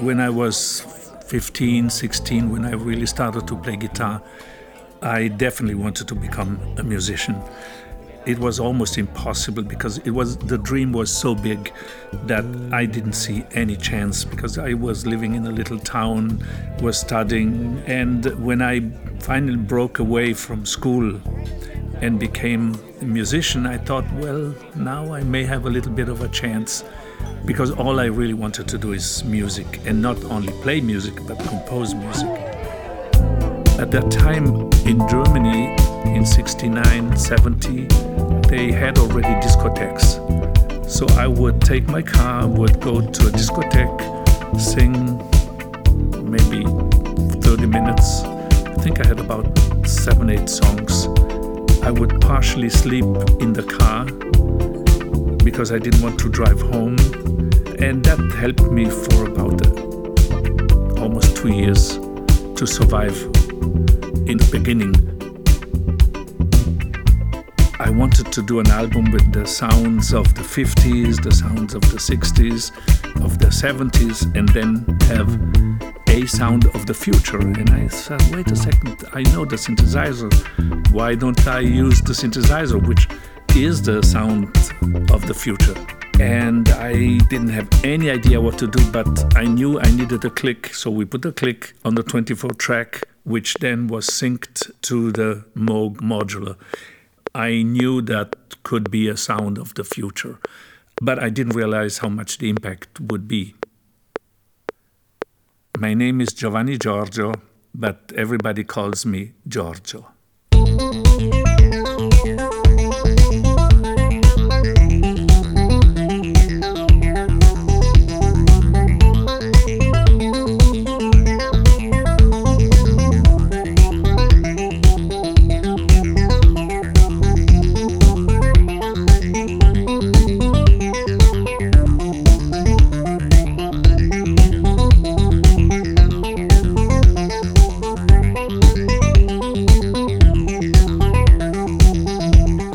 when I was 15, 16, when I really started to play guitar, I definitely wanted to become a musician. It was almost impossible because it was the dream was so big that I didn't see any chance because I was living in a little town, was studying, and when I finally broke away from school and became a musician, I thought, well, now I may have a little bit of a chance because all I really wanted to do is music and not only play music but compose music. At that time in Germany in 69, 70, they had already discotheques. So I would take my car, would go to a discotheque, sing maybe 30 minutes. I think I had about seven, eight songs. I would partially sleep in the car because I didn't want to drive home. And that helped me for about uh, almost two years to survive in the beginning. I wanted to do an album with the sounds of the 50s, the sounds of the 60s, of the 70s, and then have a sound of the future. And I said, wait a second, I know the synthesizer. Why don't I use the synthesizer, which is the sound of the future? And I didn't have any idea what to do, but I knew I needed a click. So we put a click on the 24 track, which then was synced to the Moog modular. I knew that could be a sound of the future, but I didn't realize how much the impact would be. My name is Giovanni Giorgio, but everybody calls me Giorgio.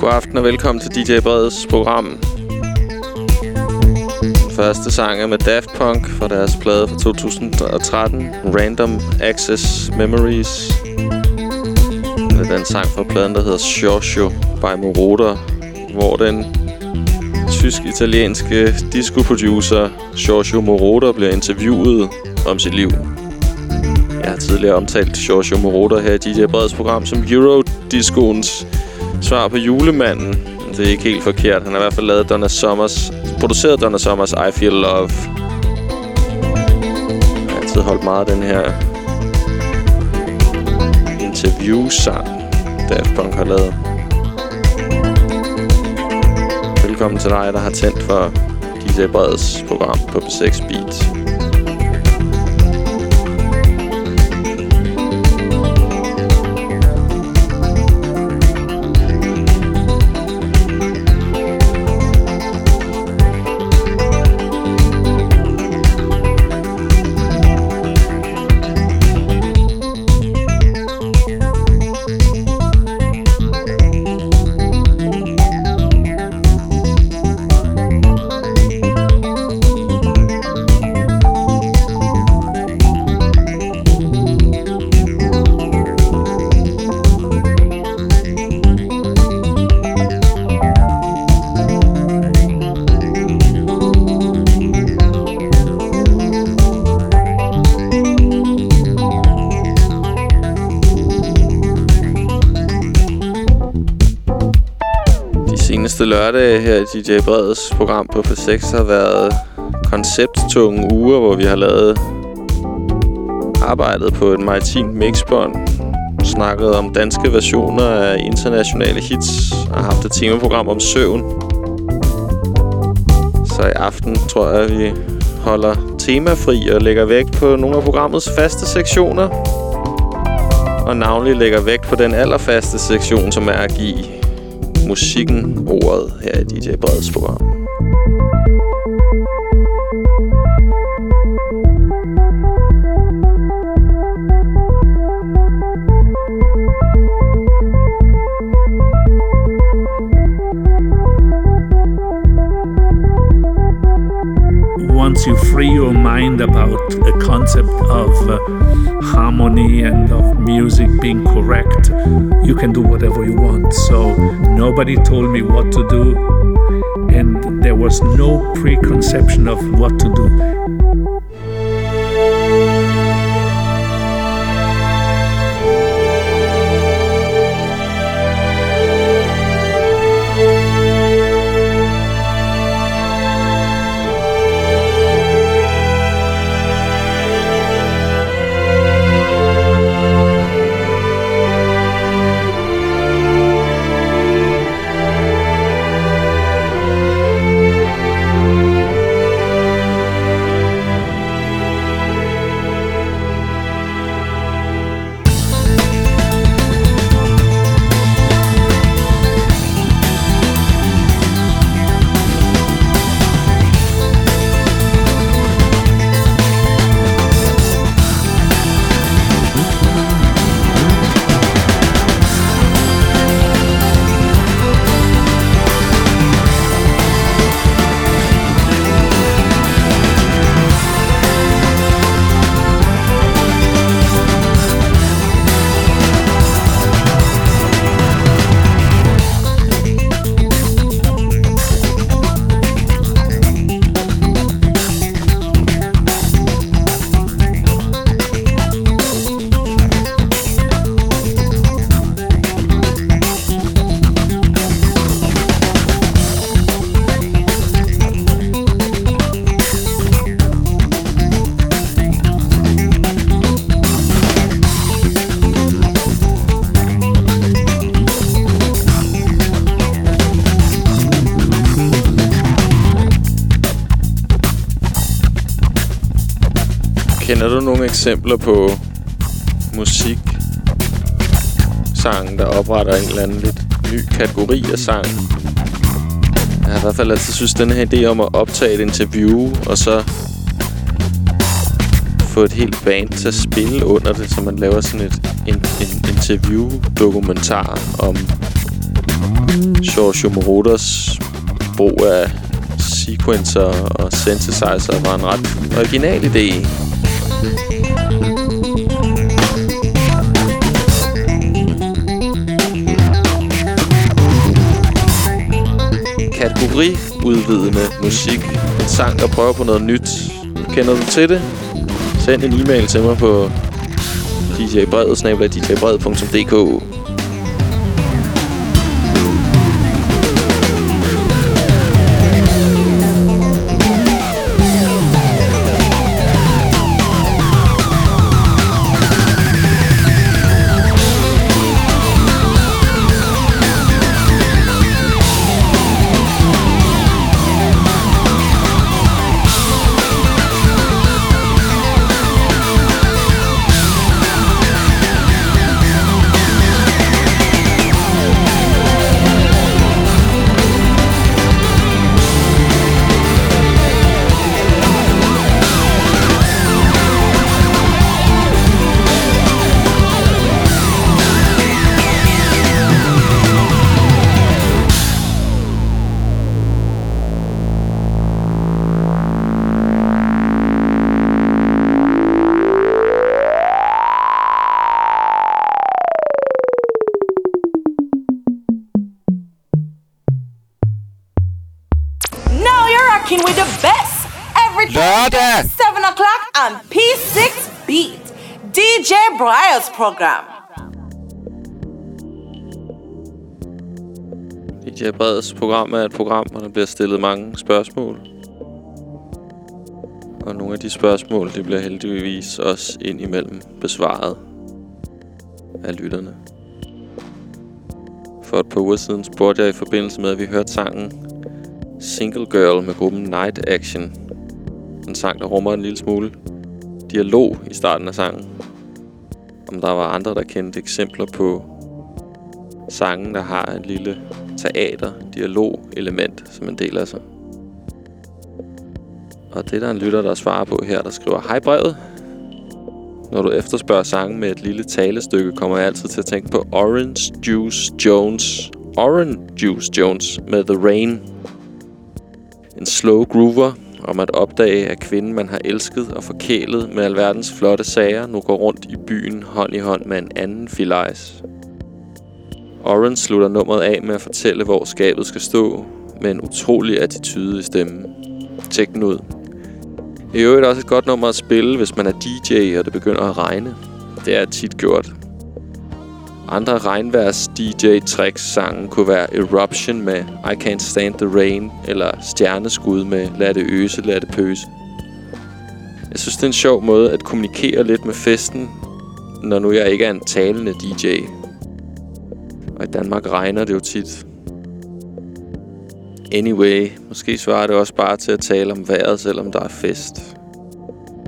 God aften og velkommen til DJ Breds program. Den første sang er med Daft Punk fra deres plade fra 2013, Random Access Memories. Det er den sang fra pladen, der hedder Shosho by Moroder, hvor den tysk-italienske disco-producer Giorgio Moroder bliver interviewet om sit liv. Jeg har tidligere omtalt Giorgio Moroder her i DJ Breds program som Eurodiscoens svar på julemanden. Det er ikke helt forkert. Han har i hvert fald lavet Donna Summers, produceret Donna Summers I Feel Love. Jeg har altid holdt meget af den her interview-sang, Daft Punk har lavet. Velkommen til dig, der har tændt for DJ Breds program på B6 Beat. Seneste lørdag her i DJ Breds program på P6 har været koncepttunge uger, hvor vi har lavet arbejdet på et maritimt mixbånd, snakket om danske versioner af internationale hits og haft et temaprogram om søvn. Så i aften tror jeg, at vi holder temafri og lægger vægt på nogle af programmets faste sektioner. Og navnlig lægger vægt på den allerfaste sektion, som er at give musikken ordet her i DJ Breds program. Mind about a concept of uh, harmony and of music being correct, you can do whatever you want. So nobody told me what to do, and there was no preconception of what to do. Eksempler på musik, sang, der opretter en eller anden lidt ny kategori af sang? Jeg har i hvert fald altid synes, den her idé om at optage et interview, og så få et helt band til at spille under det, så man laver sådan et en, en interview-dokumentar om Giorgio Morodas brug af sequencer og synthesizer var en ret original idé. Kategoriudvidende musik. En sang, der prøver på noget nyt. Kender du til det? Send en e-mail til mig på djbredet, DJ program. DJ Breds program er et program, hvor der bliver stillet mange spørgsmål. Og nogle af de spørgsmål, det bliver heldigvis også indimellem besvaret af lytterne. For et par uger siden spurgte jeg i forbindelse med, at vi hørte sangen Single Girl med gruppen Night Action. En sang, der rummer en lille smule dialog i starten af sangen. Om der var andre, der kendte eksempler på sangen, der har en lille teater-dialog-element som en del af sig. Og det er der en lytter, der svarer på her, der skriver Hej brevet. Når du efterspørger sange med et lille talestykke, kommer jeg altid til at tænke på Orange Juice Jones. Orange Juice Jones med The Rain. En slow groover om at opdage, at kvinden, man har elsket og forkælet med alverdens flotte sager, nu går rundt i byen hånd i hånd med en anden filajs. Orange slutter nummeret af med at fortælle, hvor skabet skal stå, med en utrolig attitude i stemmen. Tjek den ud. I øvrigt også et godt nummer at spille, hvis man er DJ, og det begynder at regne. Det er tit gjort. Andre regnværs DJ tricks sangen kunne være Eruption med I Can't Stand the Rain eller Stjerneskud med Lad det øse, lad det pøse. Jeg synes, det er en sjov måde at kommunikere lidt med festen, når nu jeg ikke er en talende DJ. Og i Danmark regner det jo tit. Anyway, måske svarer det også bare til at tale om vejret, selvom der er fest.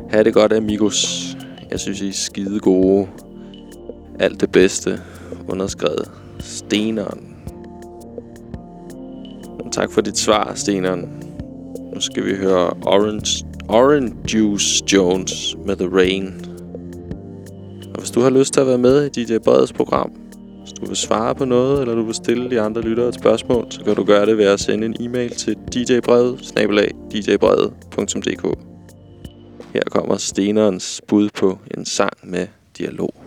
Ha' det godt, amigos. Jeg synes, I er skide gode. Alt det bedste. Underskrevet. Steneren. Tak for dit svar, Steneren. Nu skal vi høre Orange, Orange Juice Jones med The Rain. Og hvis du har lyst til at være med i DJ Breds program, hvis du vil svare på noget, eller du vil stille de andre lyttere et spørgsmål, så kan du gøre det ved at sende en e-mail til djbrevet-djbrevet.dk Her kommer Stenerens bud på en sang med dialog.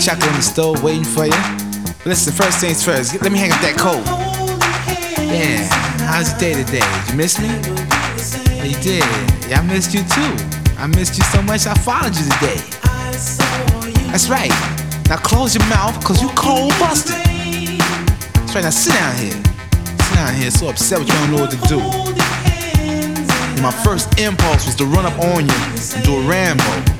Chocolate in the stove waiting for you. Listen, first things first, let me hang up that coat. Yeah, how's your day today? Did you miss me? Oh, you did. Yeah, I missed you too. I missed you so much I followed you today. That's right. Now close your mouth, cause you cold busted. That's right, now sit down here. Sit down here, so upset with you don't know what to do. My first impulse was to run up on you and do a Rambo.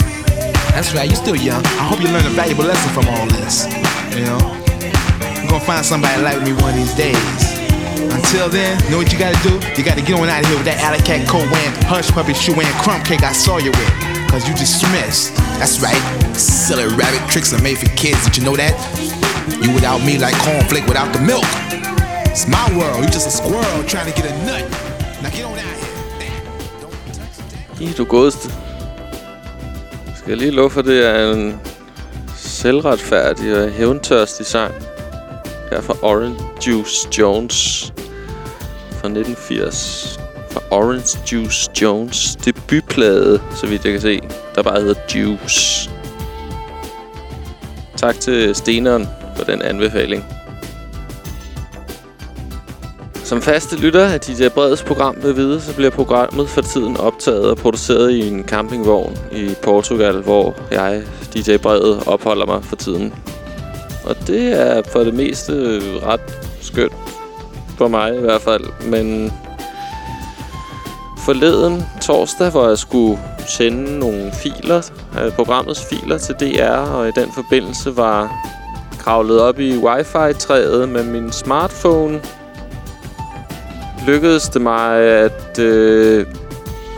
That's right, you're still young. I hope you learn a valuable lesson from all this. You know? You're gonna find somebody like me one of these days. Until then, know what you gotta do? You gotta get on out of here with that alley cat coat wearing, hush puppy shoe wearing, crumb cake I saw you with. Cause you dismissed. That's right. Silly rabbit tricks are made for kids. Did you know that? You without me like cornflake without the milk. It's my world. You just a squirrel trying to get a nut. Now get on out of here. Damn. Don't touch the damn- I du godeste. Skal jeg lige love for, det er en selvretfærdig og hævntørstig sang. Her fra Orange Juice Jones fra 1980. Fra Orange Juice Jones debutplade, så vidt jeg kan se, der bare hedder Juice. Tak til Steneren for den anbefaling. Som faste lytter af DJ Breds program vil vide, så bliver programmet for tiden optaget og produceret i en campingvogn i Portugal, hvor jeg, DJ Brede, opholder mig for tiden. Og det er for det meste ret skønt for mig i hvert fald, men forleden torsdag, hvor jeg skulle sende nogle filer, øh, programmets filer til DR, og i den forbindelse var kravlet op i wifi-træet med min smartphone, lykkedes det mig at øh,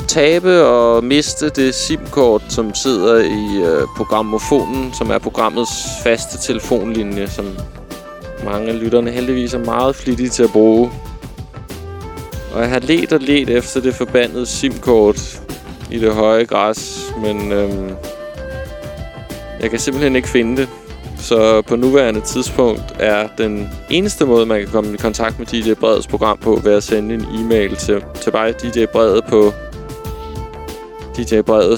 tabe og miste det SIM-kort, som sidder i øh, programmofonen, som er programmets faste telefonlinje, som mange af lytterne heldigvis er meget flittige til at bruge. Og jeg har let og let efter det forbandede SIM-kort i det høje græs, men øhm, jeg kan simpelthen ikke finde det. Så på nuværende tidspunkt er den eneste måde, man kan komme i kontakt med DJ Breds program på, ved at sende en e-mail til, til mig, DJ Brede, på djbrede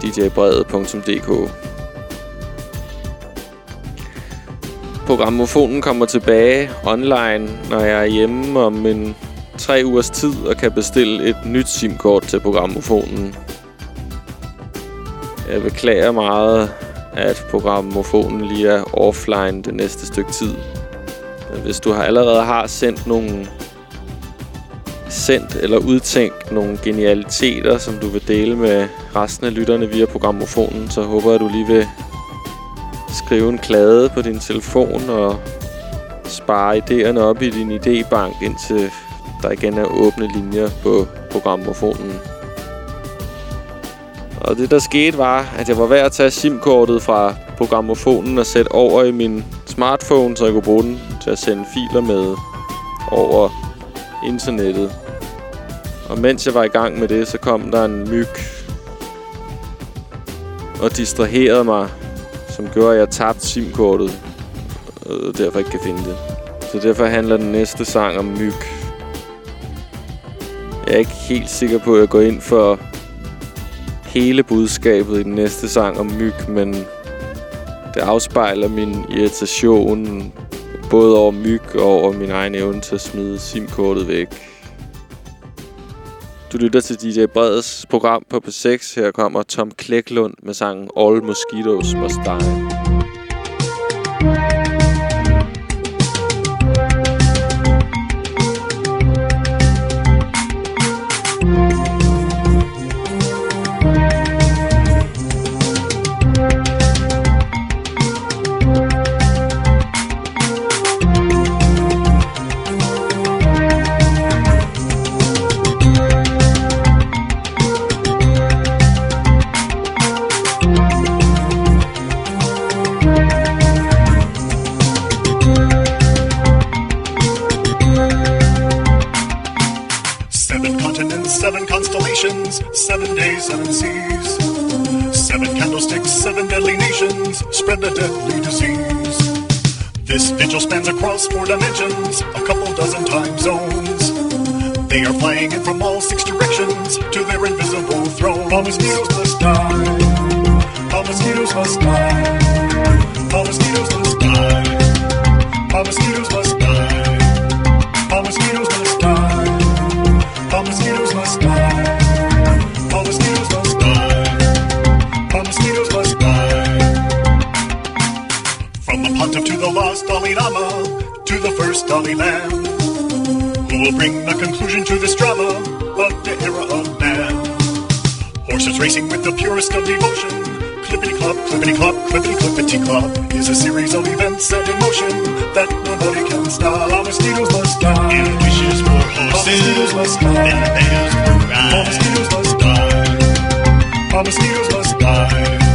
djbrede.dk Programmofonen kommer tilbage online, når jeg er hjemme om en tre ugers tid og kan bestille et nyt SIM-kort til programmofonen. Jeg beklager meget, at programmofonen lige er offline det næste stykke tid. Men hvis du har allerede har sendt nogle sendt eller udtænkt nogle genialiteter, som du vil dele med resten af lytterne via programmofonen, så håber jeg, at du lige vil skrive en klade på din telefon og spare idéerne op i din idébank, indtil der igen er åbne linjer på programmofonen. Og det der skete var, at jeg var ved at tage SIM-kortet fra programmofonen og sætte over i min smartphone, så jeg kunne bruge den til at sende filer med over internettet. Og mens jeg var i gang med det, så kom der en myg og distraherede mig, som gjorde, at jeg tabte SIM-kortet, øh, og derfor ikke kan finde det. Så derfor handler den næste sang om myg. Jeg er ikke helt sikker på, at jeg går ind for hele budskabet i den næste sang om myg, men det afspejler min irritation både over myg og over min egen evne til at smide simkortet væk. Du lytter til DJ Breds program på P6. Her kommer Tom Klæklund med sangen All Mosquitoes Must Die. four dimensions, a couple dozen time zones. They are flying in from all six directions to their invisible throne. All mosquitoes must die. All mosquitoes must die. conclusion to this drama of the era of man. Horses racing with the purest of devotion. Clippity clop, clippity clop, clippity clippity clop is a series of events set in motion that nobody can stop. All mosquitoes must die. And wishes for horses. All mosquitoes must die. And bears will rise. All mosquitoes must die. All mosquitoes must die.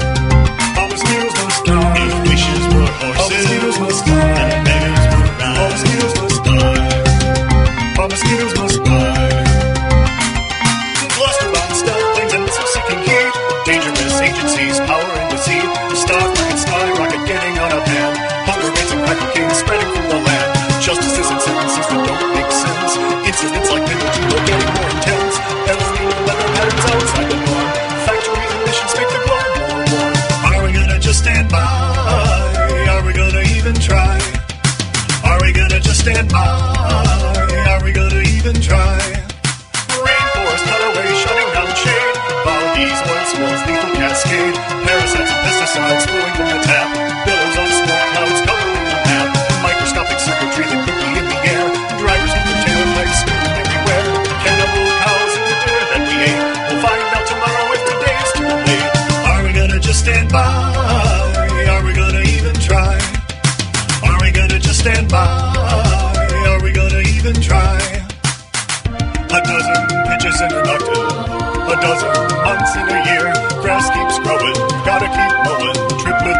cascade. Parasites and pesticides flowing from the tap. Billows of smoke clouds covering the map. Microscopic circuitry that could be in the air. Drivers in the tailpipes spinning everywhere. Cannibal cows in the deer that we ate. We'll find out tomorrow if today's too late. Are we gonna just stand by? Are we gonna even try? Are we gonna just stand by? Are we gonna even try? A dozen pitches in a doctor. A dozen months in a year.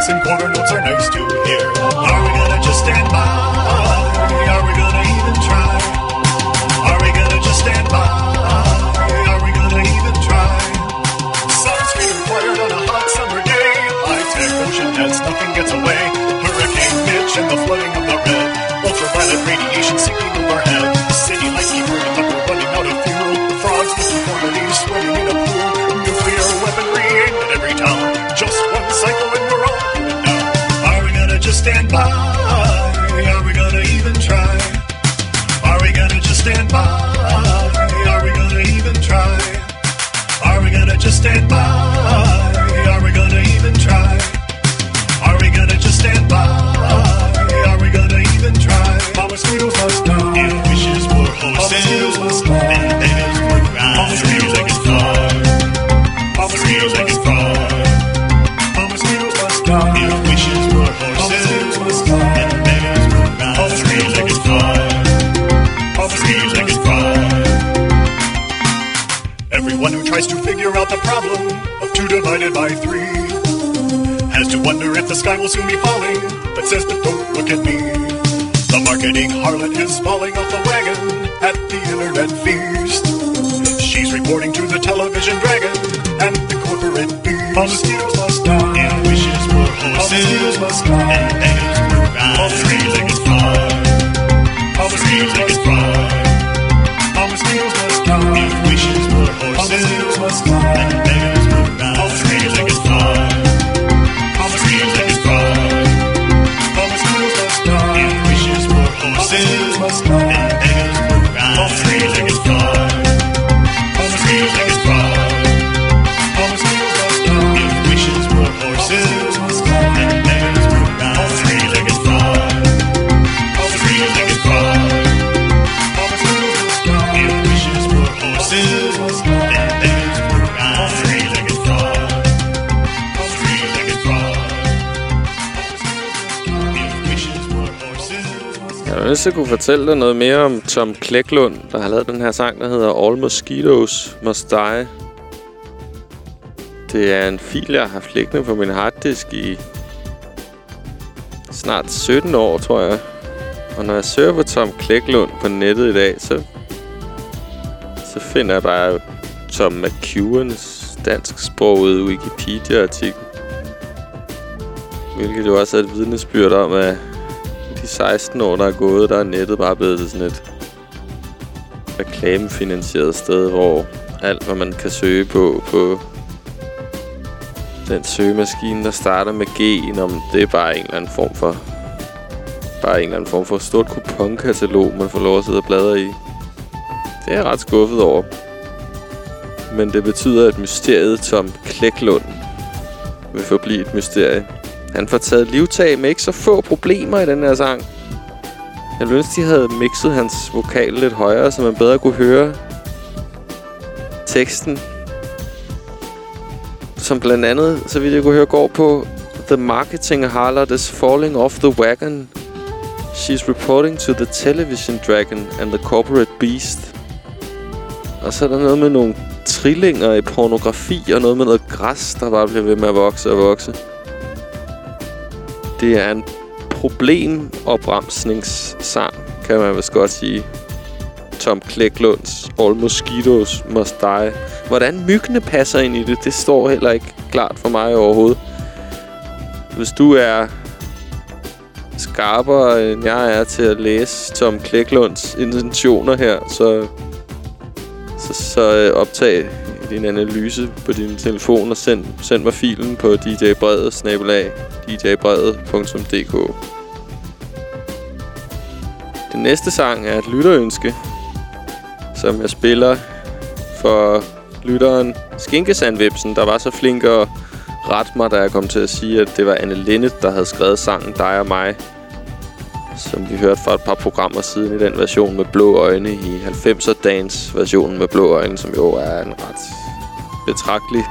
and quarter notes are nice to hear. fortælle dig noget mere om Tom Klæklund, der har lavet den her sang, der hedder All Mosquitoes Must Die. Det er en fil, jeg har haft liggende på min harddisk i snart 17 år, tror jeg. Og når jeg søger på Tom Klæklund på nettet i dag, så, så finder jeg bare Tom McEwens dansksprogede Wikipedia-artikel. Hvilket jo også er et vidnesbyrd om, at 16 år, der er gået, der er nettet bare blevet til sådan et reklamefinansieret sted, hvor alt, hvad man kan søge på, på den søgemaskine, der starter med G, om det er bare en eller anden form for bare en eller anden form for stort kuponkatalog, man får lov at sidde og bladre i. Det er jeg ret skuffet over. Men det betyder, at mysteriet Tom Klæklund vil forblive et mysterie. Han får taget livtag med ikke så få problemer i den her sang. Jeg ville ønske, de havde mixet hans vokal lidt højere, så man bedre kunne høre teksten. Som blandt andet, så vidt jeg kunne høre, går på The marketing harlot is falling off the wagon. She's reporting to the television dragon and the corporate beast. Og så er der noget med nogle trillinger i pornografi og noget med noget græs, der bare bliver ved med at vokse og vokse. Det er en problemopbremsningssang, kan man vist godt sige. Tom Klæklunds All Mosquitoes Must Die. Hvordan myggene passer ind i det, det står heller ikke klart for mig overhovedet. Hvis du er skarpere, end jeg er til at læse Tom Klæklunds intentioner her, så, så, så øh, optag din analyse på din telefon og send, send mig filen på djbredet, snabelag, djbredet.dk. Den næste sang er et lytterønske, som jeg spiller for lytteren Skinkesandvipsen, der var så flink at rette mig, da jeg kom til at sige, at det var Anne Linnet, der havde skrevet sangen Dig og mig, som vi hørte for et par programmer siden i den version med blå øjne i 90'er-dagens versionen med blå øjne, som jo er en ret betragtelig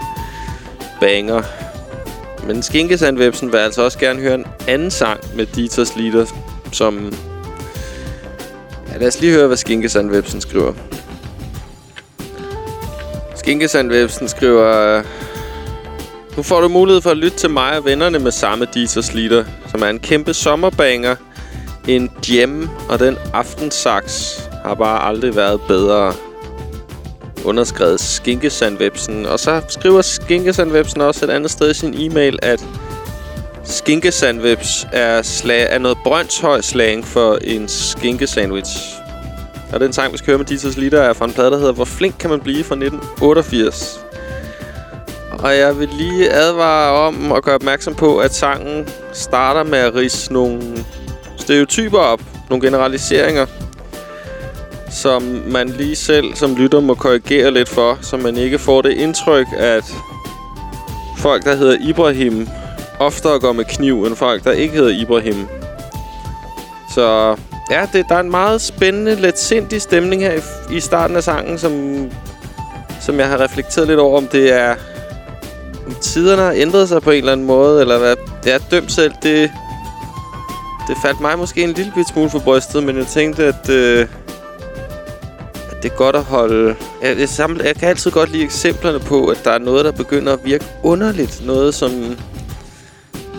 banger. Men Skinkesandvepsen vil altså også gerne høre en anden sang med Dieters Lieder, som... Ja, lad os lige høre, hvad Skinkesandvepsen skriver. Skinkesandvepsen skriver... Øh, nu får du mulighed for at lytte til mig og vennerne med samme Dieters Lieder, som er en kæmpe sommerbanger, en gem, og den aftensaks har bare aldrig været bedre underskrevet Skinkesandvepsen. Og så skriver Skinkesandvepsen også et andet sted i sin e-mail, at Skinkesandvips er, slag, er noget brøndshøj slang for en skinkesandwich. Og den sang, vi skal høre med Ditas Litter, er fra en plade, der hedder Hvor flink kan man blive fra 1988. Og jeg vil lige advare om at gøre opmærksom på, at sangen starter med at rise nogle stereotyper op. Nogle generaliseringer som man lige selv som lytter må korrigere lidt for, så man ikke får det indtryk, at folk, der hedder Ibrahim, oftere går med kniv, end folk, der ikke hedder Ibrahim. Så ja, det, der er en meget spændende, lidt sindig stemning her i, i starten af sangen, som, som jeg har reflekteret lidt over, om det er... Om tiderne har ændret sig på en eller anden måde, eller hvad. Det er dømt selv, det... Det faldt mig måske en lille smule for brystet, men jeg tænkte, at... Øh, det er godt at holde... Jeg, jeg, samler, jeg kan altid godt lide eksemplerne på, at der er noget, der begynder at virke underligt. Noget, som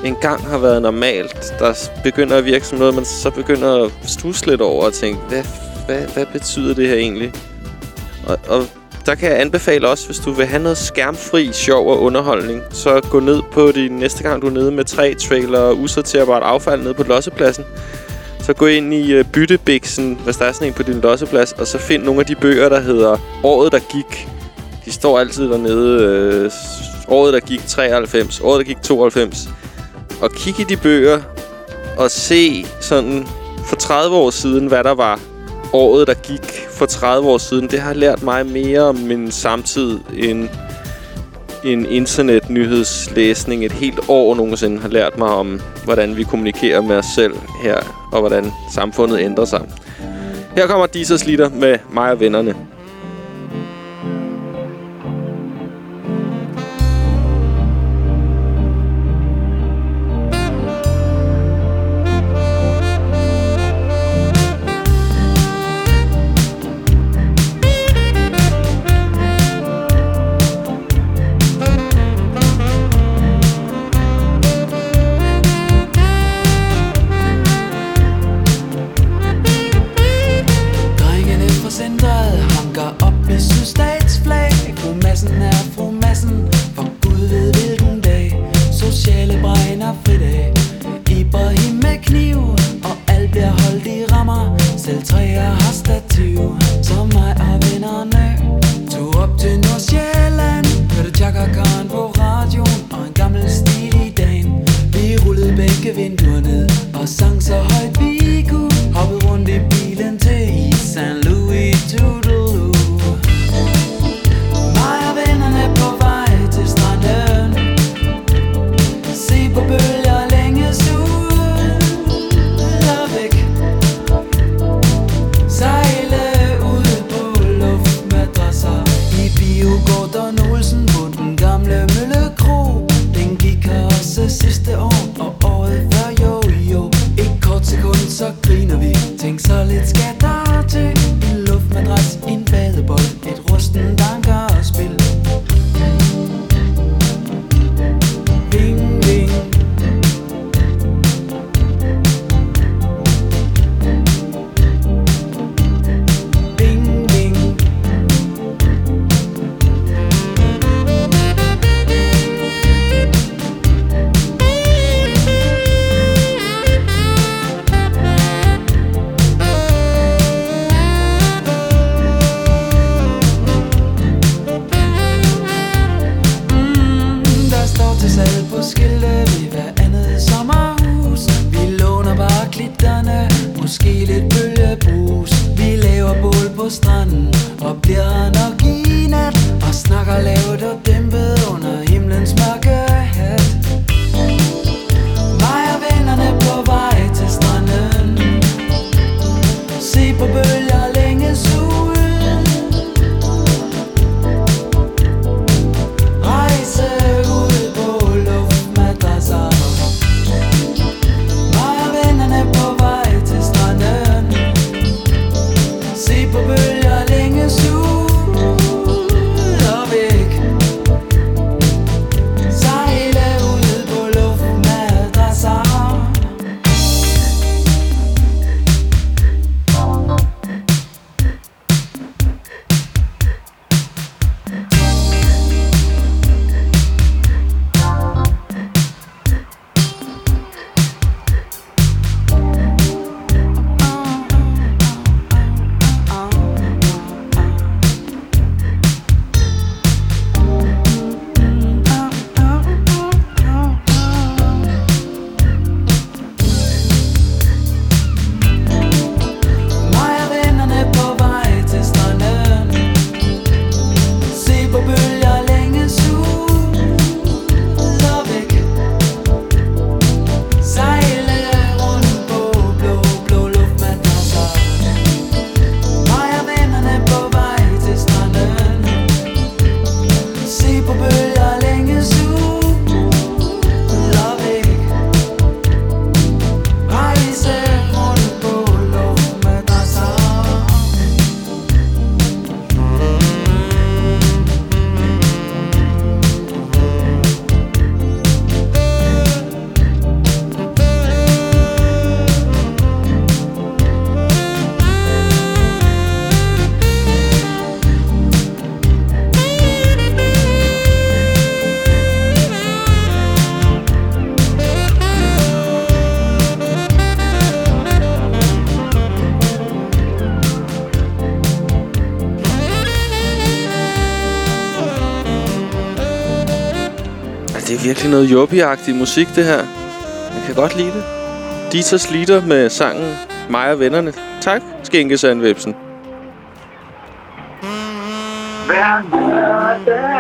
engang har været normalt, der begynder at virke som noget, man så begynder at stusse lidt over og tænke, hvad, hvad, hvad betyder det her egentlig? Og, og der kan jeg anbefale også, hvis du vil have noget skærmfri, sjov og underholdning, så gå ned på din næste gang, du er nede med tre trailer og usorterbart affald nede på lossepladsen så gå ind i øh, byttebiksen, hvis der er sådan en på din losseplads, og så find nogle af de bøger, der hedder Året, der gik. De står altid dernede. Øh, året, der gik 93, året, der gik 92. Og kig i de bøger og se sådan for 30 år siden, hvad der var året, der gik for 30 år siden. Det har lært mig mere om min samtid end en internetnyhedslæsning et helt år nogensinde har lært mig om, hvordan vi kommunikerer med os selv her, og hvordan samfundet ændrer sig. Her kommer Disers Litter med mig og vennerne. er virkelig noget yuppie musik, det her. Jeg kan godt lide det. Ditas Lieder med sangen Mig og vennerne. Tak, Skænkesandvipsen. Hver lørdag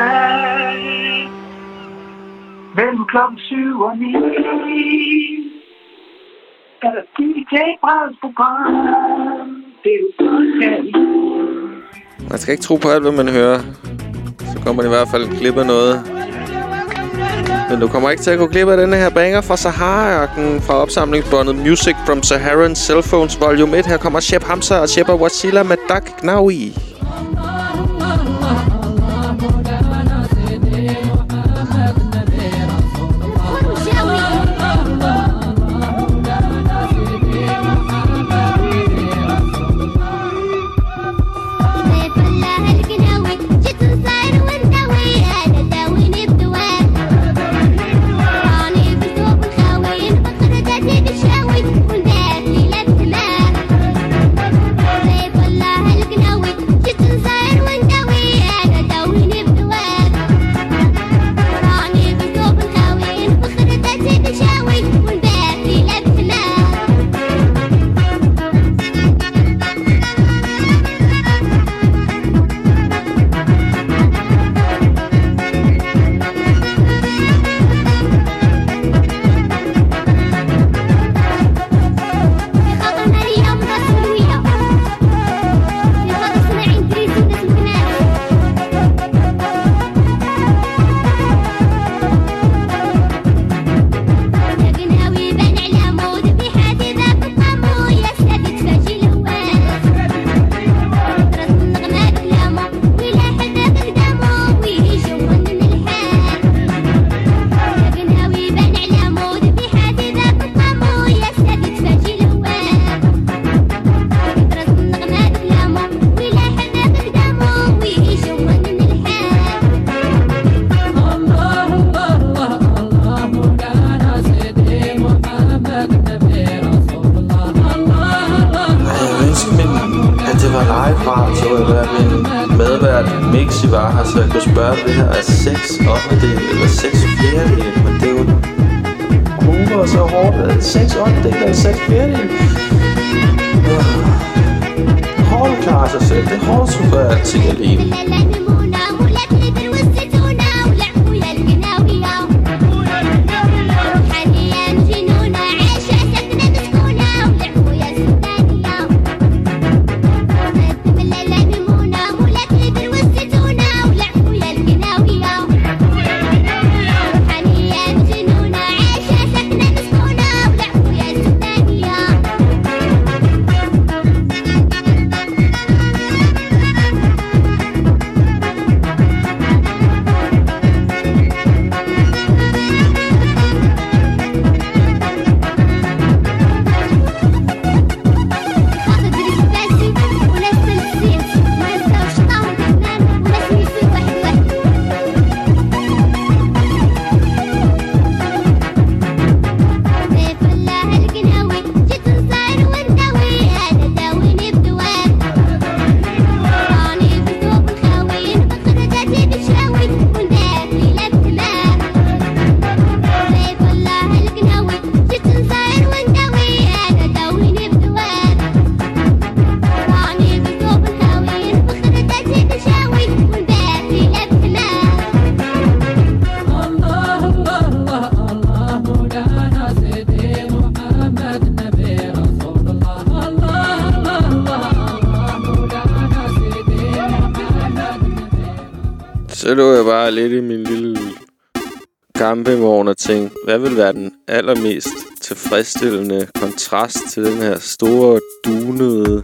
Mellem klokken 7 og 9 Er der DJ Breds program Det er du Man skal ikke tro på alt, hvad man hører. Så kommer det i hvert fald glip af noget. Men du kommer ikke til at gå glip af denne her banger fra Sahara-ørkenen fra opsamlingsbåndet Music from Saharan Cellphones Volume 1. Her kommer Shep Hamza og Shepard Wasila med Dak Gnawi. Radio, eller min medvært Mixi var her, så jeg kunne spørge, det her er 6 8. eller 6 fjerdedel, men det er jo humor så hårdt, at 6 8. eller 6 fjerdedel. Hårdt klarer sig selv, det er hårdt, så gør alting alene. Lidt i min lille campingvogn og tænkte, hvad vil være den allermest tilfredsstillende kontrast til den her store, dunede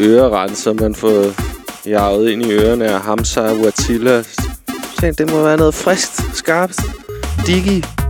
ørerenser, man får jaget ind i ørerne af Hamza Watilla. Jeg tænkte, det må være noget friskt, skarpt, diggy.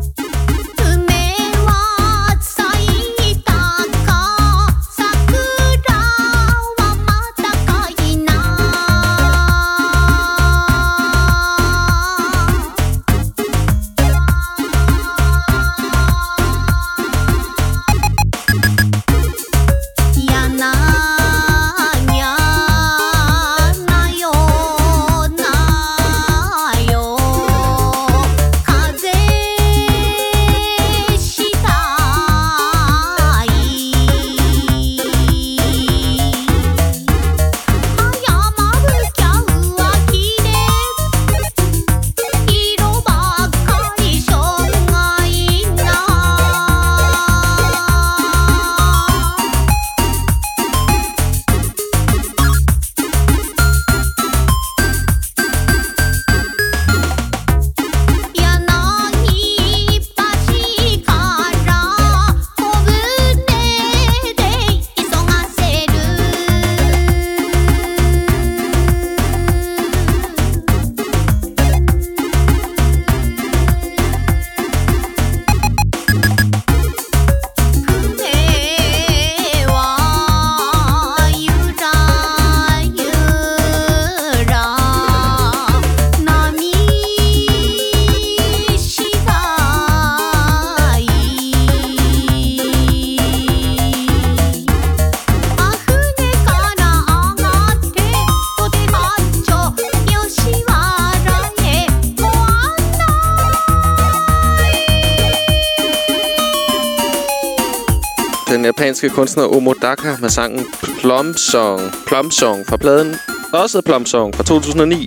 Den japanske kunstner Omodaka med sangen Plum Song. Plum Song fra pladen. Også Plum Song fra 2009.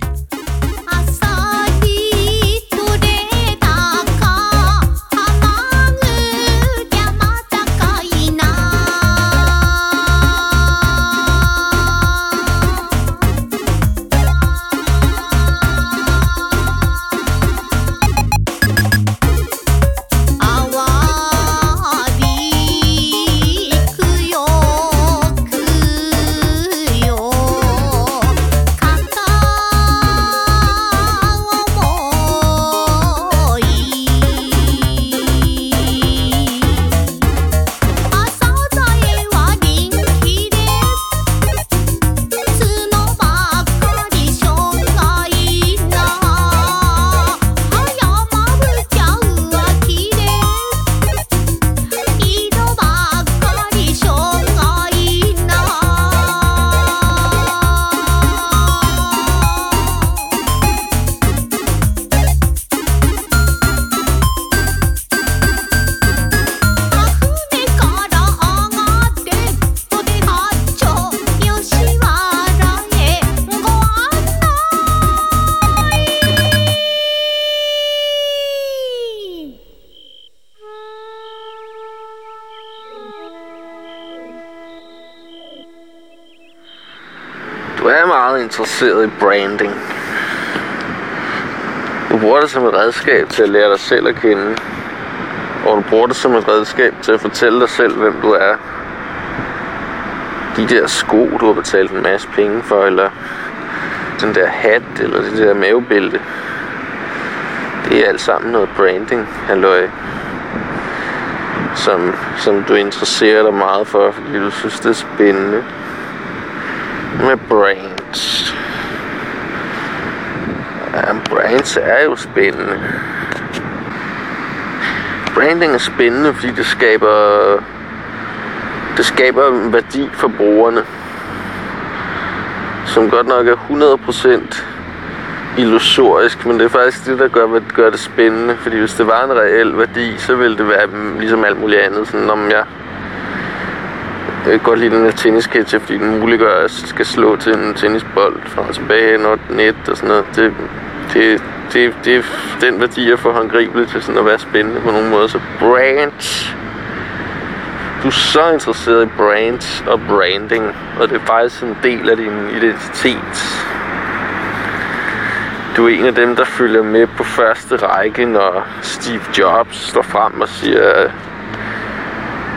interesseret i branding. Du bruger det som et redskab til at lære dig selv at kende. Og du bruger det som et redskab til at fortælle dig selv, hvem du er. De der sko, du har betalt en masse penge for, eller den der hat, eller det der mavebælte. Det er alt sammen noget branding, halløj. Som, som du interesserer dig meget for, fordi du synes, det er spændende. Med brands. Jamen, brands er jo spændende. Branding er spændende, fordi det skaber det skaber en værdi for brugerne, som godt nok er 100% illusorisk, men det er faktisk det, der gør, gør det spændende. Fordi hvis det var en reel værdi, så ville det være ligesom alt muligt andet. Sådan, om jeg, jeg kan godt lide den her tennisketcher, fordi den muliggør, at jeg skal slå til en tennisbold fra og tilbage, når net og sådan noget. Det, det, det, det er den værdi, jeg får håndgribelig til sådan at være spændende på nogen måde. Så brands. Du er så interesseret i brands og branding, og det er faktisk en del af din identitet. Du er en af dem, der følger med på første række, når Steve Jobs står frem og siger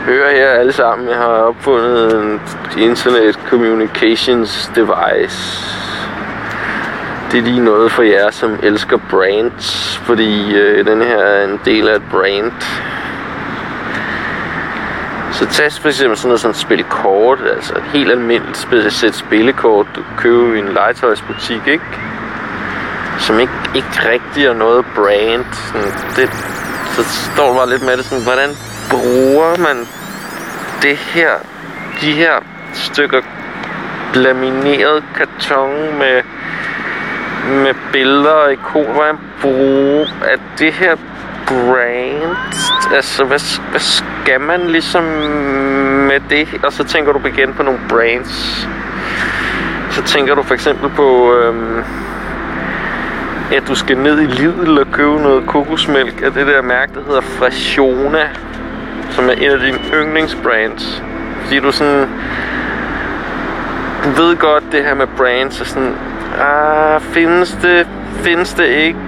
Hør her alle sammen, jeg har opfundet en internet communications device. Det er lige noget for jer, som elsker brands, fordi øh, den her er en del af et brand. Så tag for eksempel sådan noget som spille kort, altså et helt almindeligt spil- sæt spillekort, du køber i en legetøjsbutik, ikke? Som ikke, ikke rigtig er noget brand. Sådan, det, så står du bare lidt med det sådan, hvordan bruger man det her, de her stykker lamineret karton med, med billeder og ikoner, hvordan bruger at det her brand, altså hvad, hvad skal man ligesom med det? Og så tænker du igen på nogle brands. Så tænker du for eksempel på, øhm, at du skal ned i Lidl og købe noget kokosmælk af det der mærke, der hedder Frasiona, som er en af dine yndlingsbrands. Fordi du sådan, du ved godt det her med brands, er sådan, ah, findes det, findes det ikke?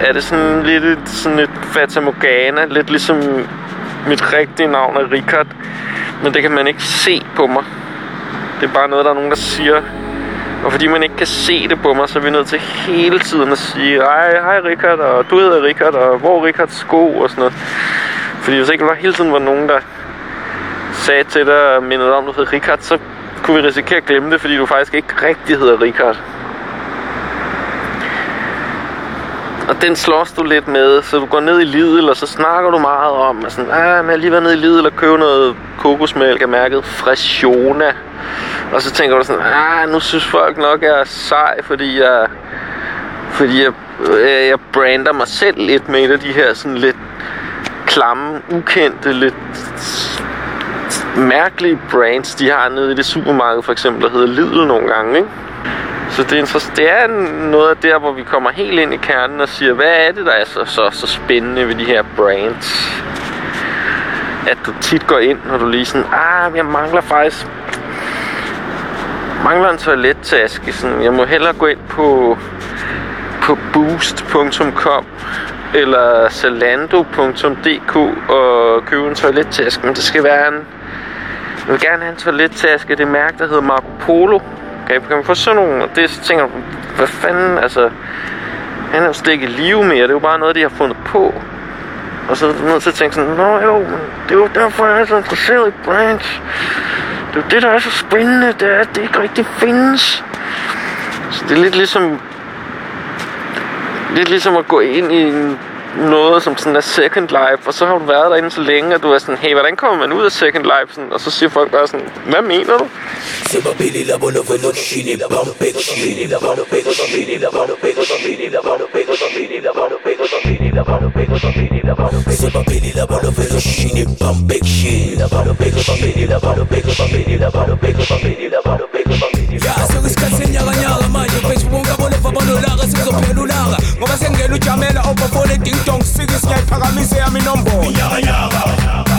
Er det sådan lidt sådan et fatamorgana? Lidt ligesom mit rigtige navn er Richard, men det kan man ikke se på mig. Det er bare noget, der er nogen, der siger. Og fordi man ikke kan se det på mig, så er vi nødt til hele tiden at sige, hej, hej Richard, og du hedder Richard, og hvor er Richards sko, og sådan noget. Fordi hvis ikke der var hele tiden var nogen, der sagde til dig og mindede om, du hed Richard, så kunne vi risikere at glemme det, fordi du faktisk ikke rigtig hedder Richard. Og den slås du lidt med, så du går ned i Lidl, og så snakker du meget om, at sådan, ah, men jeg har lige været ned i Lidl og købe noget kokosmælk af mærket Fresiona. Og så tænker du sådan, ah, nu synes folk nok, jeg er sej, fordi jeg, fordi jeg, jeg, jeg brander mig selv lidt med et af de her sådan lidt klamme, ukendte, lidt mærkelige brands, de har nede i det supermarked, for eksempel, der hedder Lidl nogle gange, ikke? Så det er, det er noget af der, hvor vi kommer helt ind i kernen og siger, hvad er det, der er så, så, så spændende ved de her brands? At du tit går ind, når du lige sådan, ah, jeg mangler faktisk mangler en toilettaske. Sådan, jeg må hellere gå ind på, på boost.com eller zalando.dk og købe en toilettaske. Men det skal være en... Jeg vil gerne have en toilettaske. Det mærke, der hedder Marco Polo. Kan, kan man få sådan nogle? Og det så tænker jeg, hvad fanden, altså... Han er jo slet ikke i live mere. Det er jo bare noget, de har fundet på. Og så er du nødt til at tænke sådan, Nå jo, men det er jo derfor, jeg er så interesseret i brands. Det er jo det, der er så spændende, det er, at det ikke rigtig findes. Så det er lidt ligesom... Lidt ligesom at gå ind i en noget, som sådan er Second Life, og så har du været derinde så længe, at du er sådan, hey, hvordan kommer man ud af Second Life? Sådan, og så siger folk bare sådan, hvad mener du? yaso isikhathi senyakanyaka manje mfethu bonke abolofa banolaka sizophela ulaka ngoba sengena ujamela obafone ding dong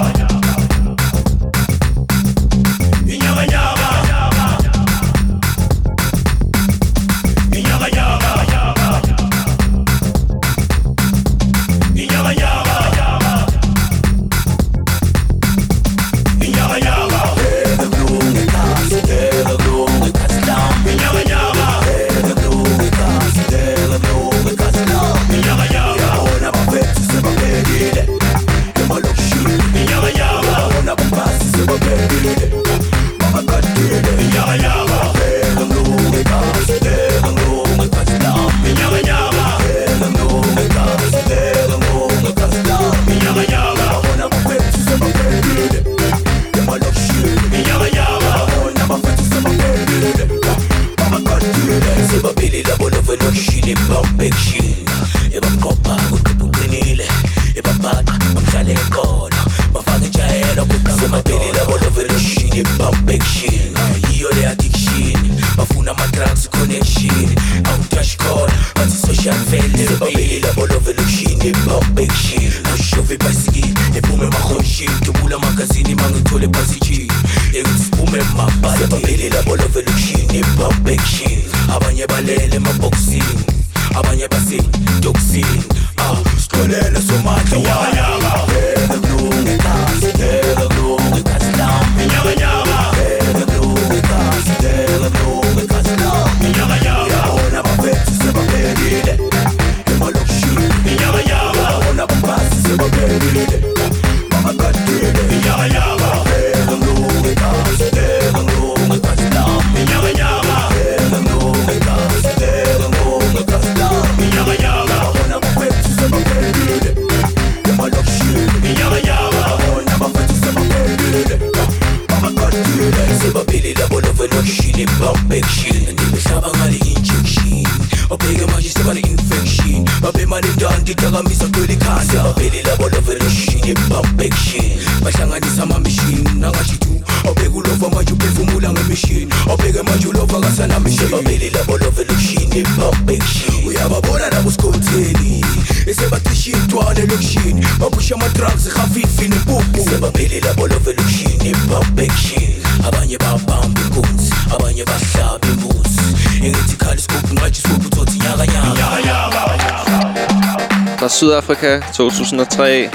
Sydafrika 2003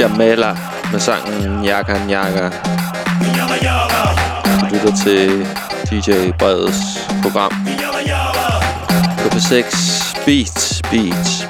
Jamela med sangen Jaka Njaka. Du lytter til DJ Breds program på P6 Beat Beat.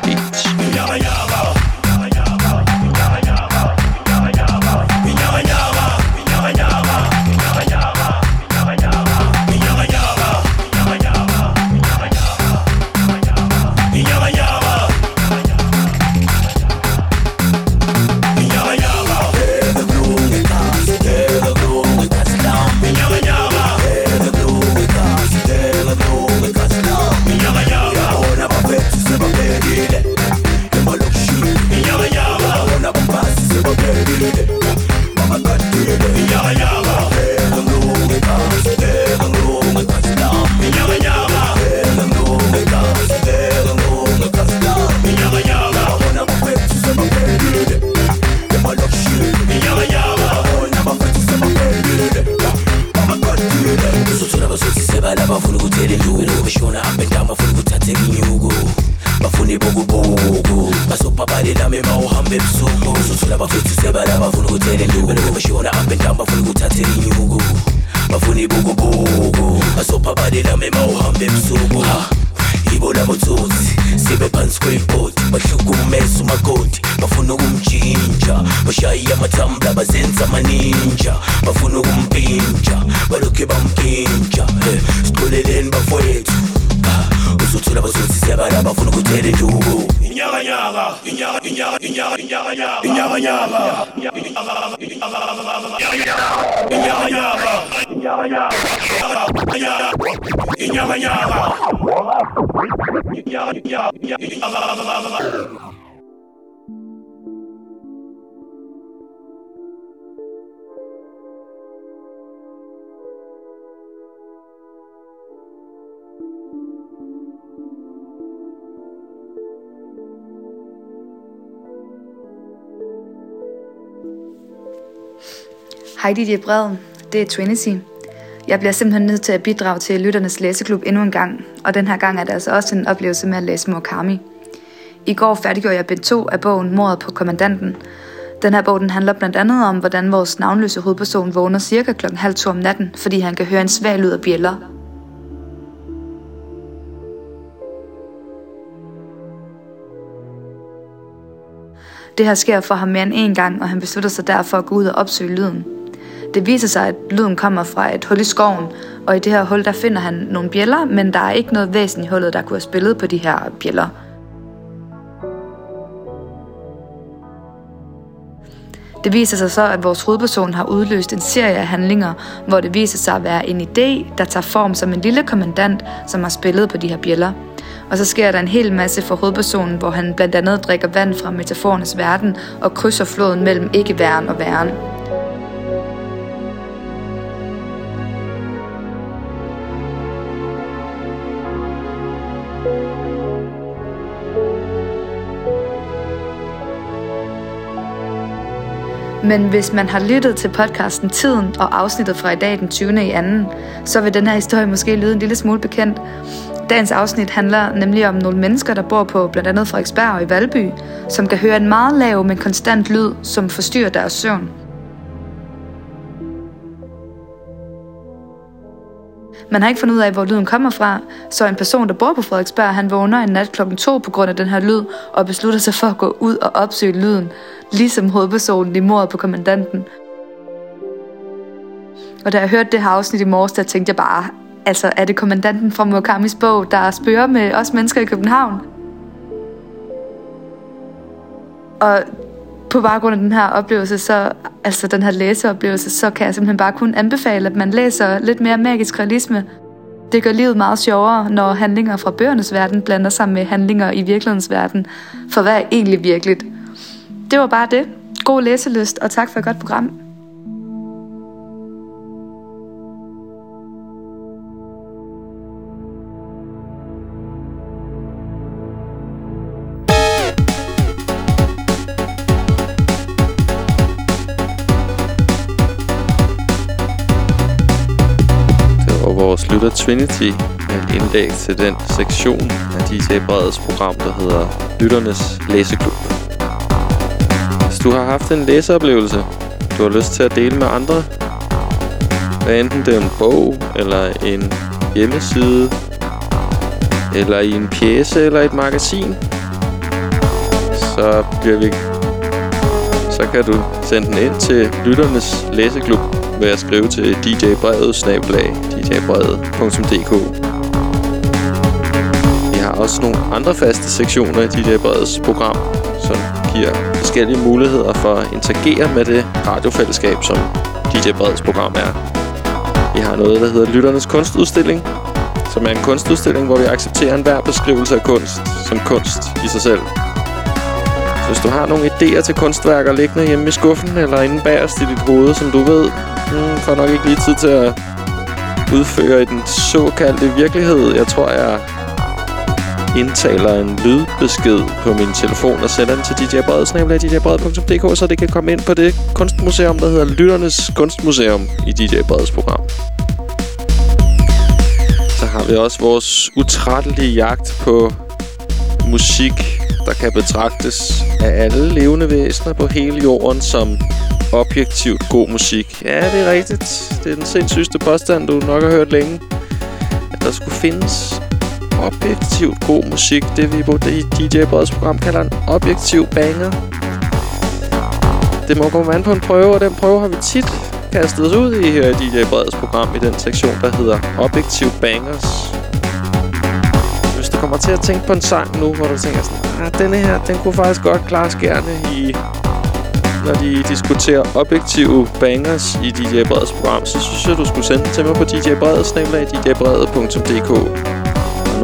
Mashaya matamba bazenza maninja bafuna ukumpintsha balokhe bamkintsha eh, sicoleleni bafowethu. Ah, uzothula bazothi siyabala bafuna ukuthela enduku inyakanyaka. İnyakanyaka inyakanyaka. Hej Didier Bred, det er Trinity. Jeg bliver simpelthen nødt til at bidrage til Lytternes Læseklub endnu en gang, og den her gang er det altså også en oplevelse med at læse Murakami. I går færdiggjorde jeg bind 2 af bogen Mordet på kommandanten. Den her bog den handler blandt andet om, hvordan vores navnløse hovedperson vågner cirka klokken halv to om natten, fordi han kan høre en svag lyd af bjæller. Det her sker for ham mere end en gang, og han beslutter sig derfor at gå ud og opsøge lyden. Det viser sig, at lyden kommer fra et hul i skoven, og i det her hul der finder han nogle bjæller, men der er ikke noget væsen i hullet, der kunne have spillet på de her bjæller. Det viser sig så, at vores hovedperson har udløst en serie af handlinger, hvor det viser sig at være en idé, der tager form som en lille kommandant, som har spillet på de her bjæller. Og så sker der en hel masse for hovedpersonen, hvor han blandt andet drikker vand fra metaforernes verden og krydser floden mellem ikke-væren og væren. Men hvis man har lyttet til podcasten Tiden og afsnittet fra i dag den 20. i anden, så vil den her historie måske lyde en lille smule bekendt. Dagens afsnit handler nemlig om nogle mennesker, der bor på blandt andet Frederiksberg og i Valby, som kan høre en meget lav, men konstant lyd, som forstyrrer deres søvn. Man har ikke fundet ud af, hvor lyden kommer fra, så en person, der bor på Frederiksberg, han vågner en nat klokken 2 på grund af den her lyd, og beslutter sig for at gå ud og opsøge lyden, ligesom hovedpersonen i mordet på kommandanten. Og da jeg hørte det her afsnit i morges, der tænkte jeg bare, altså er det kommandanten fra Murakamis bog, der spørger med os mennesker i København? Og på baggrund af den her oplevelse, så, altså den her læseoplevelse, så kan jeg simpelthen bare kun anbefale, at man læser lidt mere magisk realisme. Det gør livet meget sjovere, når handlinger fra bøgernes verden blander sig med handlinger i virkelighedens verden. For hvad er egentlig virkeligt? Det var bare det. God læselyst, og tak for et godt program. Det vores lytter Trinity med et indlæg til den sektion af DJ Breds program, der hedder Lytternes Læseklub. Hvis du har haft en læseoplevelse, du har lyst til at dele med andre, hvad enten det er en bog, eller en hjemmeside, eller i en pjæse, eller et magasin, så bliver vi så kan du sende den ind til Lytternes Læseklub ved at skrive til djbrevet snabelag djbrevet.dk Vi har også nogle andre faste sektioner i DJ Breds program, giver forskellige muligheder for at interagere med det radiofællesskab, som DJ Breds program er. Vi har noget, der hedder Lytternes Kunstudstilling, som er en kunstudstilling, hvor vi accepterer enhver beskrivelse af kunst som kunst i sig selv. Så hvis du har nogle idéer til kunstværker liggende hjemme i skuffen, eller inde bagerst i dit hoved, som du ved, hmm, får nok ikke lige tid til at udføre i den såkaldte virkelighed. Jeg tror, jeg indtaler en lydbesked på min telefon og sender den til djbredet.dk, så det kan komme ind på det kunstmuseum, der hedder Lytternes Kunstmuseum i DJ Breds program. Så har vi også vores utrættelige jagt på musik, der kan betragtes af alle levende væsener på hele jorden som objektivt god musik. Ja, det er rigtigt. Det er den sindssygste påstand, du nok har hørt længe. At der skulle findes objektivt god musik. Det vi på i DJ Breds program kalder en objektiv banger. Det må komme an på en prøve, og den prøve har vi tit kastet os ud i her i DJ Breds program i den sektion, der hedder Objektiv Bangers hvis du kommer til at tænke på en sang nu, hvor du tænker sådan, ah, denne her, den kunne faktisk godt klare gerne i, når de diskuterer objektive bangers i DJ Breds program, så synes jeg, du skulle sende den til mig på djbredet, djbredet.dk Og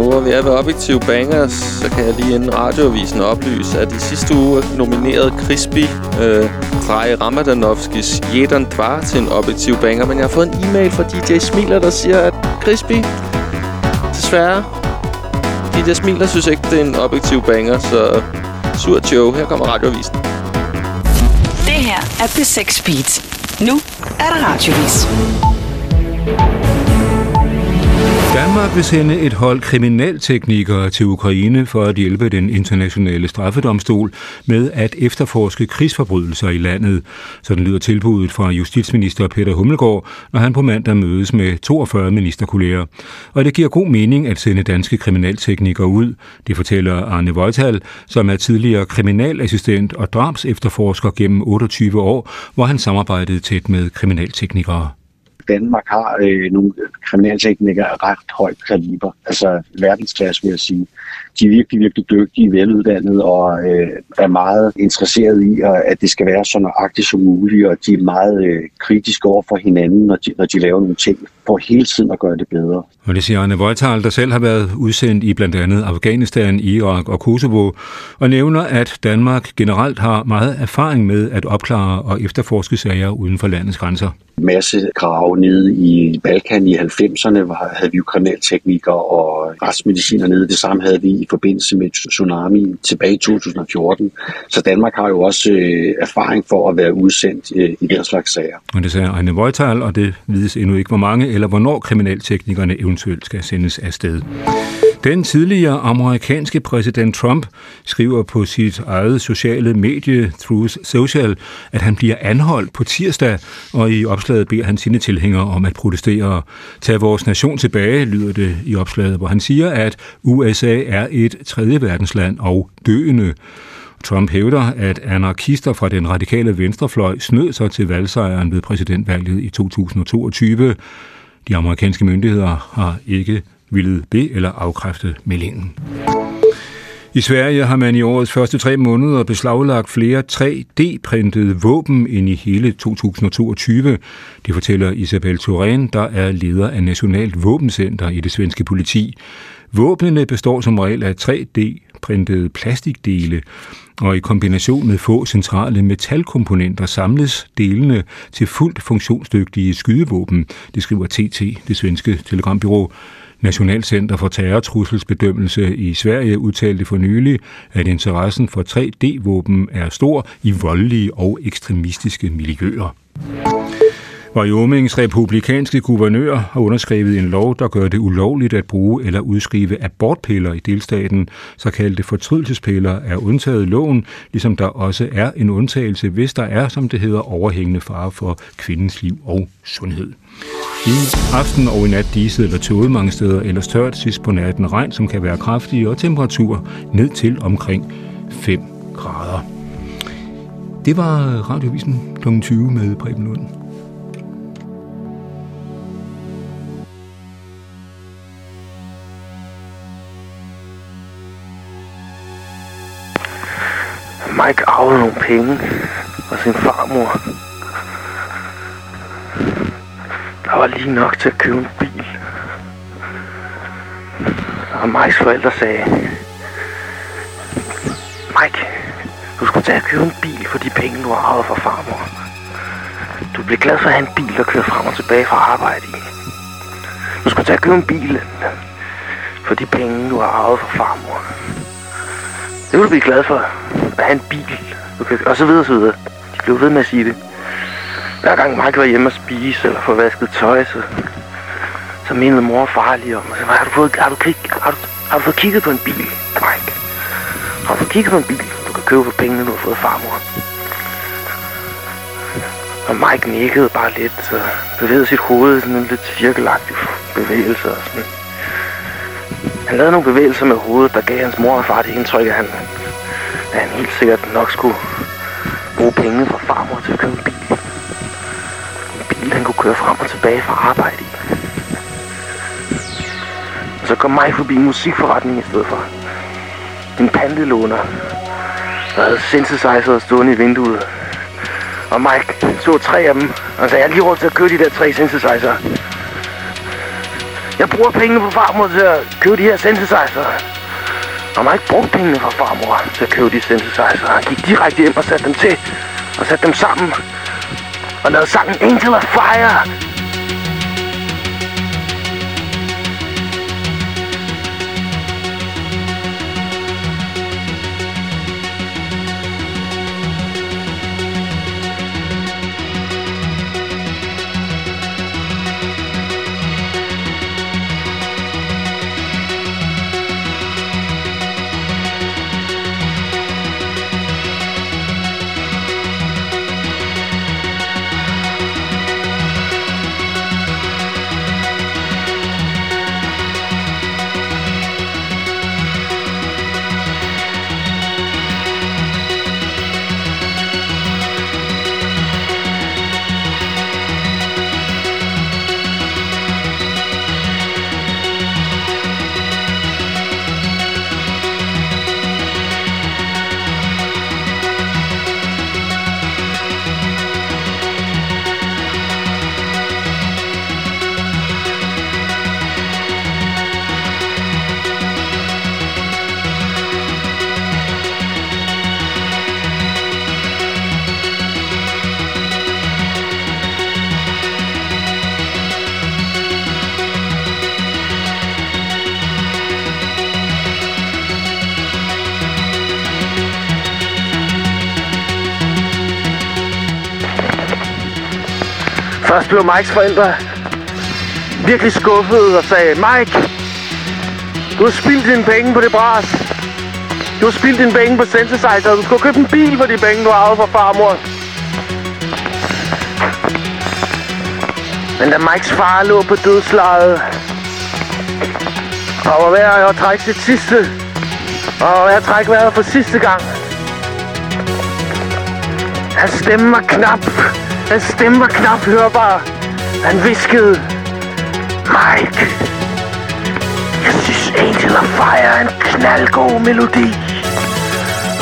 nu hvor vi er ved objektive bangers, så kan jeg lige inden radioavisen oplyse, at i sidste uge nominerede Crispy øh, Rej Ramadanovskis Jedan Dvar til en objektiv banger, men jeg har fået en e-mail fra DJ Smiler, der siger, at Crispy desværre DJ Smiler synes ikke, det er en objektiv banger, så sur Joe. Her kommer radioavisen. Det her er P6 Beat. Nu er der radiovis. Danmark vil sende et hold kriminalteknikere til Ukraine for at hjælpe den internationale straffedomstol med at efterforske krigsforbrydelser i landet. Sådan lyder tilbuddet fra justitsminister Peter Hummelgaard, når han på mandag mødes med 42 ministerkolleger. Og det giver god mening at sende danske kriminalteknikere ud. Det fortæller Arne Vojtal, som er tidligere kriminalassistent og drabs efterforsker gennem 28 år, hvor han samarbejdede tæt med kriminalteknikere. Danmark har øh, nogle kriminalteknikere af ret højt kaliber, altså verdensklasse vil jeg sige. De er virkelig, virkelig dygtige, veluddannede og øh, er meget interesserede i, at det skal være så nøjagtigt som muligt, og de er meget øh, kritiske over for hinanden, når de, når de laver nogle ting, for hele tiden at gøre det bedre. Og det siger Arne Vojtal, der selv har været udsendt i blandt andet Afghanistan, Irak og Kosovo, og nævner, at Danmark generelt har meget erfaring med at opklare og efterforske sager uden for landets grænser. Masse grave nede i Balkan i 90'erne, var, havde vi jo kriminalteknikere og retsmediciner nede. Det samme havde vi i forbindelse med tsunami tilbage i 2014. Så Danmark har jo også øh, erfaring for at være udsendt øh, i den slags sager. Og det sagde Ejne Vojtal, og det vides endnu ikke, hvor mange eller hvornår kriminalteknikerne eventuelt skal sendes afsted. Den tidligere amerikanske præsident Trump skriver på sit eget sociale medie Truth Social, at han bliver anholdt på tirsdag, og i opslaget beder han sine tilhængere om at protestere. Tag vores nation tilbage, lyder det i opslaget, hvor han siger, at USA er et tredje verdensland og døende. Trump hævder, at anarkister fra den radikale venstrefløj snød sig til valgsejren ved præsidentvalget i 2022. De amerikanske myndigheder har ikke ville be- eller afkræfte meldingen. I Sverige har man i årets første tre måneder beslaglagt flere 3D-printede våben ind i hele 2022. Det fortæller Isabel Thorén, der er leder af Nationalt Våbencenter i det svenske politi. Våbnene består som regel af 3D-printede plastikdele, og i kombination med få centrale metalkomponenter samles delene til fuldt funktionsdygtige skydevåben, det skriver TT, det svenske telegrambyrå. Nationalcenter for Terrortrusselsbedømmelse i Sverige udtalte for nylig, at interessen for 3D-våben er stor i voldelige og ekstremistiske miljøer. Wyomings republikanske guvernør har underskrevet en lov, der gør det ulovligt at bruge eller udskrive abortpiller i delstaten. Såkaldte fortrydelsespiller er undtaget loven, ligesom der også er en undtagelse, hvis der er, som det hedder, overhængende fare for kvindens liv og sundhed. I aften og i nat diset eller tåget mange steder, ellers tørt sidst på natten regn, som kan være kraftig, og temperatur ned til omkring 5 grader. Det var Radiovisen kl. 20 med Preben Lund. Mike arvede nogle penge fra sin farmor. Der var lige nok til at købe en bil. Og Mikes forældre sagde, Mike, du skulle tage at købe en bil for de penge, du har arvet fra farmor. Du bliver glad for at have en bil, der kører frem og tilbage fra arbejde i. Du skulle tage at købe en bil for de penge, du har arvet fra farmor. Det vil du blive glad for. At have en bil. Du kan, og så videre, så videre. De blev ved med at sige det. Hver gang Mike var hjemme og spise eller få vasket tøj, så, så mindede mor og far lige om. Og så, har, du fået, har, du kig, har, du, har du fået kigget på en bil, Mike? Har du fået kigget på en bil, du kan købe for pengene, du har fået farmor? Og Mike nikkede bare lidt, så bevægede sit hoved i sådan en lidt cirkelagtig bevægelse og sådan. Han lavede nogle bevægelser med hovedet, der gav hans mor og far det indtryk, at han, at han helt sikkert nok skulle bruge penge fra farmor til at købe en bil. Bil, han kunne køre frem og tilbage fra arbejde i. Og så kom mig forbi musikforretningen i stedet for. En pandelåner, der havde synthesizer stående i vinduet. Og Mike så tre af dem, og sagde, jeg har lige råd til at købe de der tre synthesizer. Jeg bruger pengene fra farmor til at købe de her synthesizer. Og Mike brugte pengene fra farmor til at købe de synthesizer. Han gik direkte hjem og satte dem til. Og satte dem sammen. Og lavede sangen Angel of Fire. Først blev Mikes forældre virkelig skuffede og sagde, Mike, du har spildt dine penge på det bras. Du har spildt dine penge på synthesizer. Du skulle købe en bil for de penge, du har arvet fra farmor. Men da Mikes far lå på dødslejet, og var ved at trække sit sidste, og var ved at trække vejret for sidste gang, Hans stemme var knap. Hans stemme var knap hørbar. Han viskede. Mike. Jeg synes Angel of Fire er en knaldgod melodi.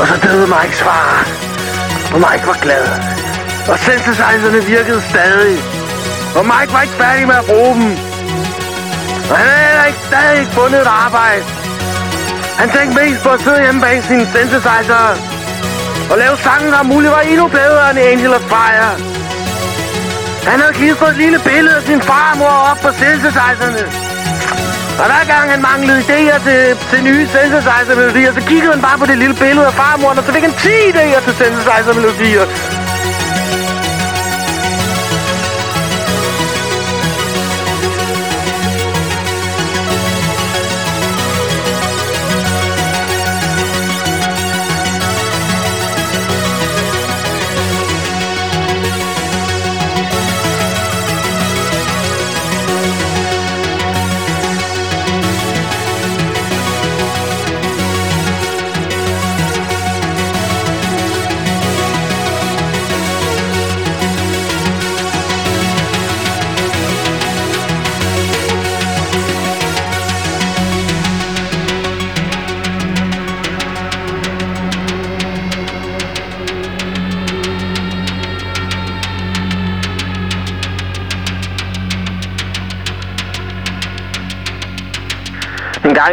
Og så døde Mikes far. Og Mike var glad. Og synthesizerne virkede stadig. Og Mike var ikke færdig med at bruge dem. Og han havde heller ikke stadig ikke fundet et arbejde. Han tænkte mest på at sidde hjemme bag sine synthesizer og lave sange, der muligt var endnu bedre end Angel of Fire. Han havde klistret et lille billede af sin farmor op på synthesizerne. Og hver gang han manglede idéer til, til nye synthesizer-melodier, så kiggede han bare på det lille billede af farmoren, og så fik han 10 idéer til synthesizer-melodier.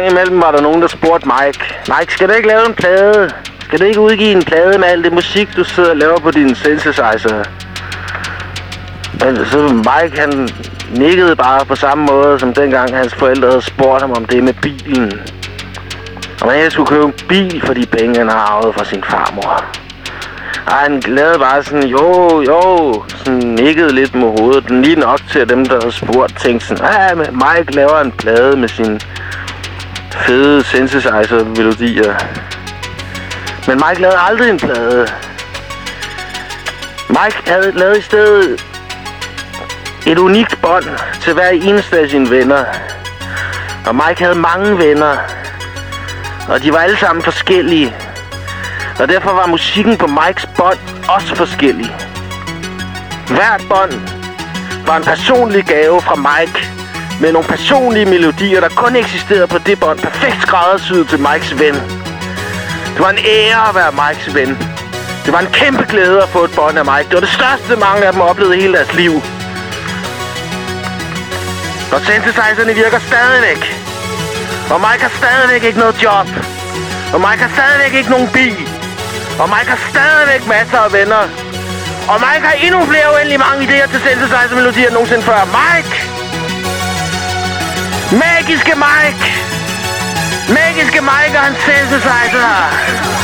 Gang imellem var der nogen, der spurgte Mike, Mike, skal du ikke lave en plade? Skal du ikke udgive en plade med alt det musik, du sidder og laver på din synthesizer? Men så Mike, han nikkede bare på samme måde, som dengang hans forældre havde spurgt ham om det med bilen. Om han skulle købe en bil for de penge, han har arvet fra sin farmor. Og han lavede bare sådan, jo, jo, sådan nikkede lidt med hovedet. Lige nok til, at dem, der havde spurgt, tænkte sådan, ja, men Mike laver en plade med sin fede synthesizer-melodier. Men Mike lavede aldrig en plade. Mike havde lavet i stedet et unikt bånd til hver eneste af sine venner. Og Mike havde mange venner. Og de var alle sammen forskellige. Og derfor var musikken på Mikes bånd også forskellig. Hvert bånd var en personlig gave fra Mike med nogle personlige melodier, der kun eksisterede på det bånd, perfekt skræddersyet til Mikes ven. Det var en ære at være Mikes ven. Det var en kæmpe glæde at få et bånd af Mike. Det var det største, mange af dem oplevede i hele deres liv. Og synthesizerne virker stadigvæk. Og Mike har stadigvæk ikke noget job. Og Mike har stadigvæk ikke nogen bil. Og Mike har stadigvæk masser af venner. Og Mike har endnu flere uendelig mange idéer til synthesizer-melodier end nogensinde før. Mike! Magiske Mike! Magiske Mike og hans synthesizer!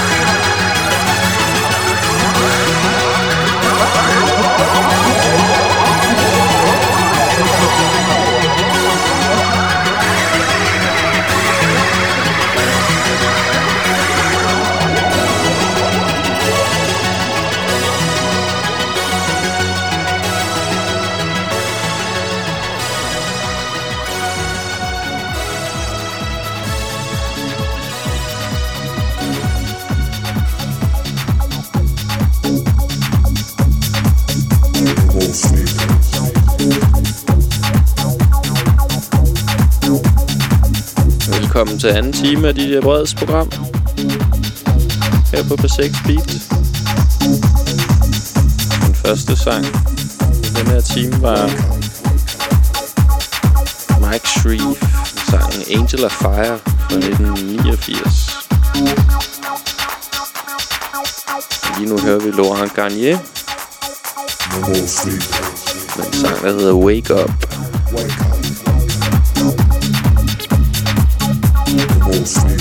Velkommen til anden time af DJ Breds program. Her på P6 Beat. Den første sang i den her time var Mike Shreve. Sangen Angel of Fire fra 1989. Lige nu hører vi Laurent Garnier. Med en sang, der hedder Wake Up. Wake up.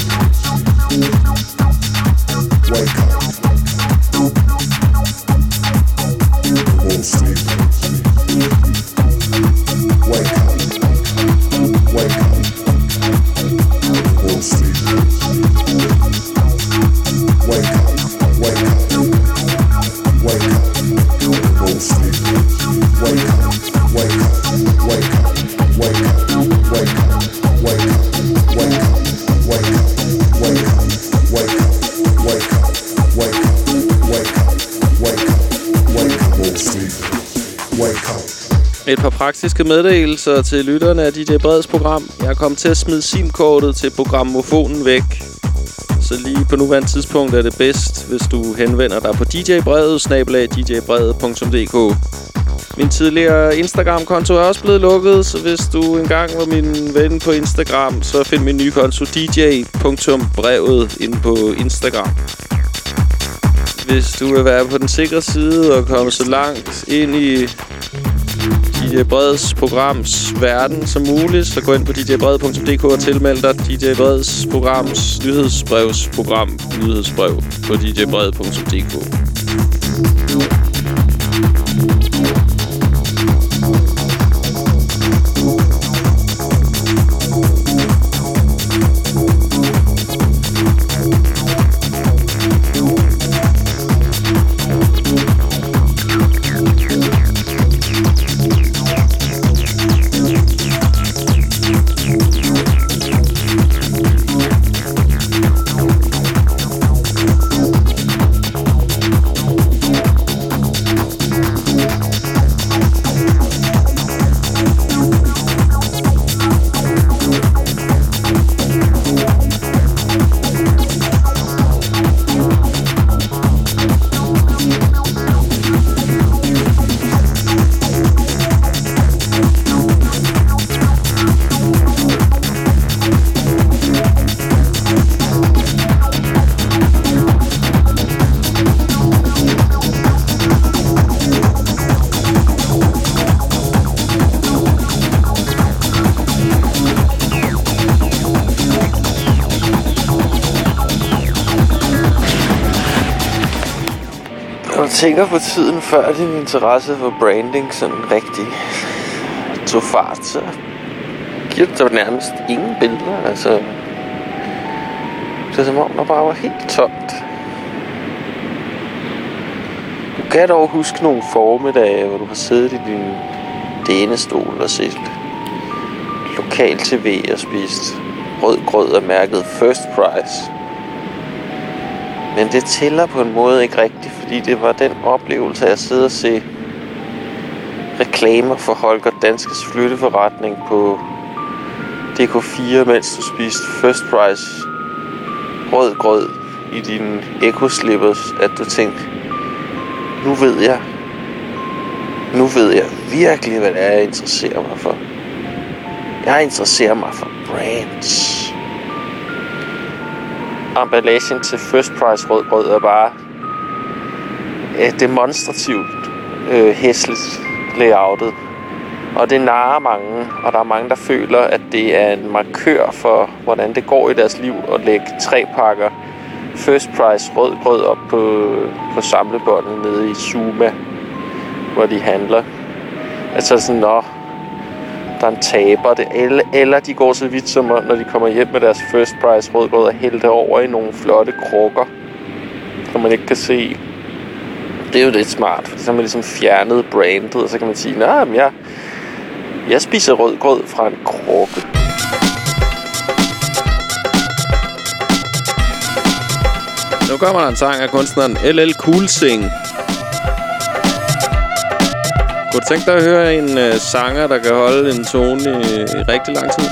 Et par praktiske meddelelser til lytterne af DJ Breds program. Jeg kom til at smide SIM-kortet til programmofonen væk. Så lige på nuværende tidspunkt er det bedst, hvis du henvender dig på djbrevet, snabelag djbrevet.dk. Min tidligere Instagram-konto er også blevet lukket, så hvis du engang var min ven på Instagram, så find min nye konto dj.brevet inde på Instagram. Hvis du vil være på den sikre side og komme så langt ind i DJ Breds programs verden som muligt, så gå ind på djbred.dk og tilmeld dig DJ Breds programs nyhedsbrevsprogram nyhedsbrev på djbred.dk. tænker på tiden før din interesse for branding sådan rigtig tog fart, så giver det nærmest ingen billeder. Altså, det er som om, der bare var helt tomt. Du kan dog huske nogle formiddage, hvor du har siddet i din dænestol og set lokal tv og spist rød grød af mærket First Price. Men det tæller på en måde ikke rigtigt, fordi det var den oplevelse af at sidde og se reklamer for Holger Danskes flytteforretning på DK4, mens du spiste First Price rød grød i din ekoslippers, at du tænkte, nu ved jeg, nu ved jeg virkelig, hvad det er, jeg interesserer mig for. Jeg interesserer mig for brands. Emballagen til First Price rødbrød er bare øh, demonstrativt øh, hæsligt layoutet. Og det narer mange, og der er mange, der føler, at det er en markør for, hvordan det går i deres liv at lægge tre pakker First Price rød brød op på, på samlebåndet nede i Zuma, hvor de handler. Altså sådan, nå, der en taber. Det, eller, eller de går så vidt som, når de kommer hjem med deres First prize rødgrød og hælder over i nogle flotte krukker, som man ikke kan se. Det er jo lidt smart, for så har man ligesom fjernet brandet, og så kan man sige, nej, men jeg, jeg spiser rødgrød fra en krukke. Nu kommer der en sang af kunstneren LL Cool Sing. Kunne du tænke dig at høre en øh, sanger, der kan holde en tone i, i rigtig lang tid?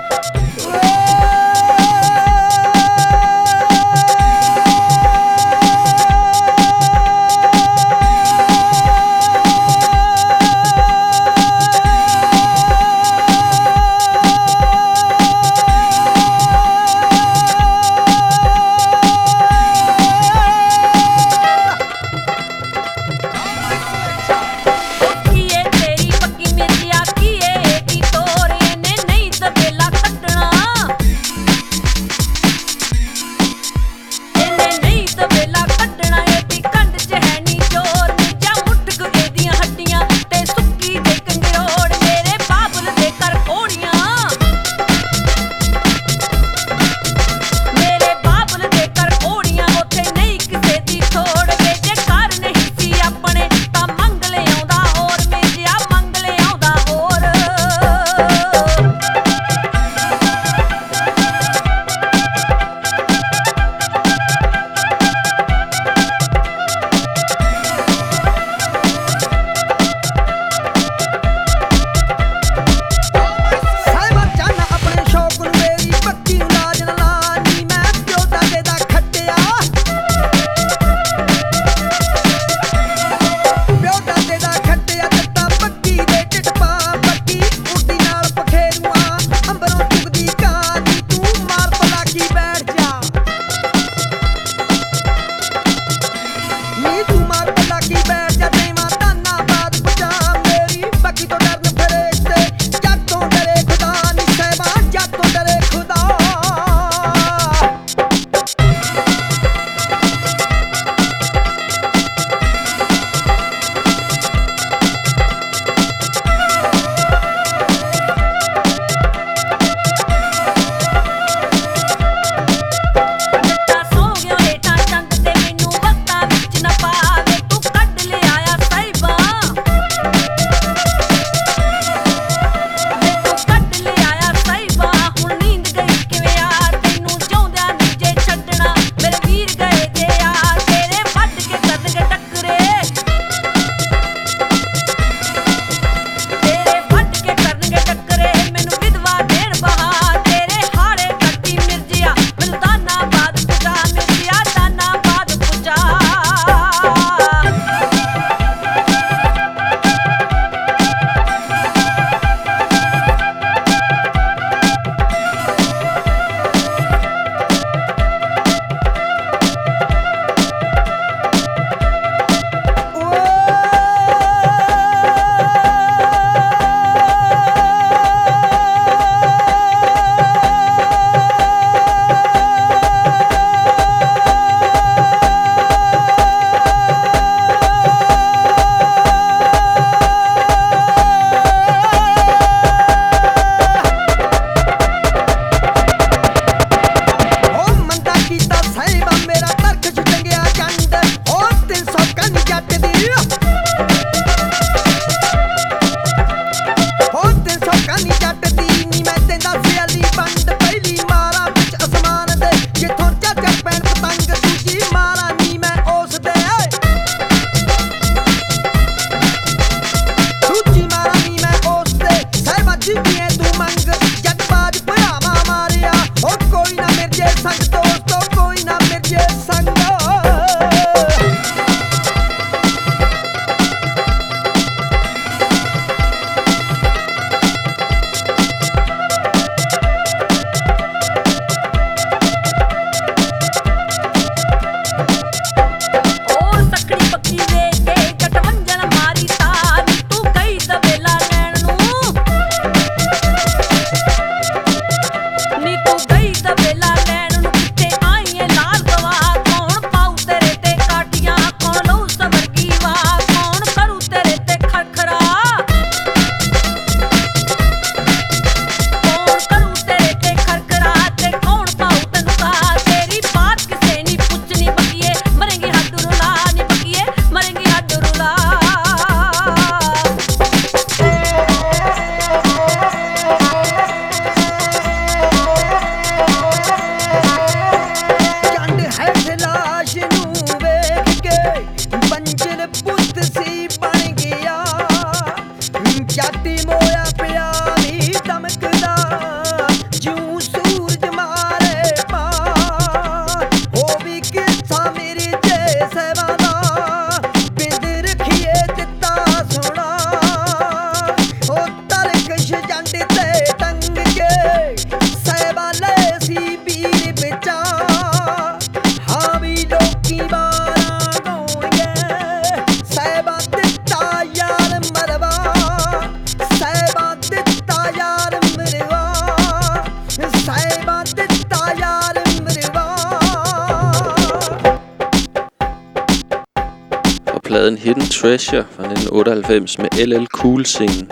1998 med LL Cool Scene.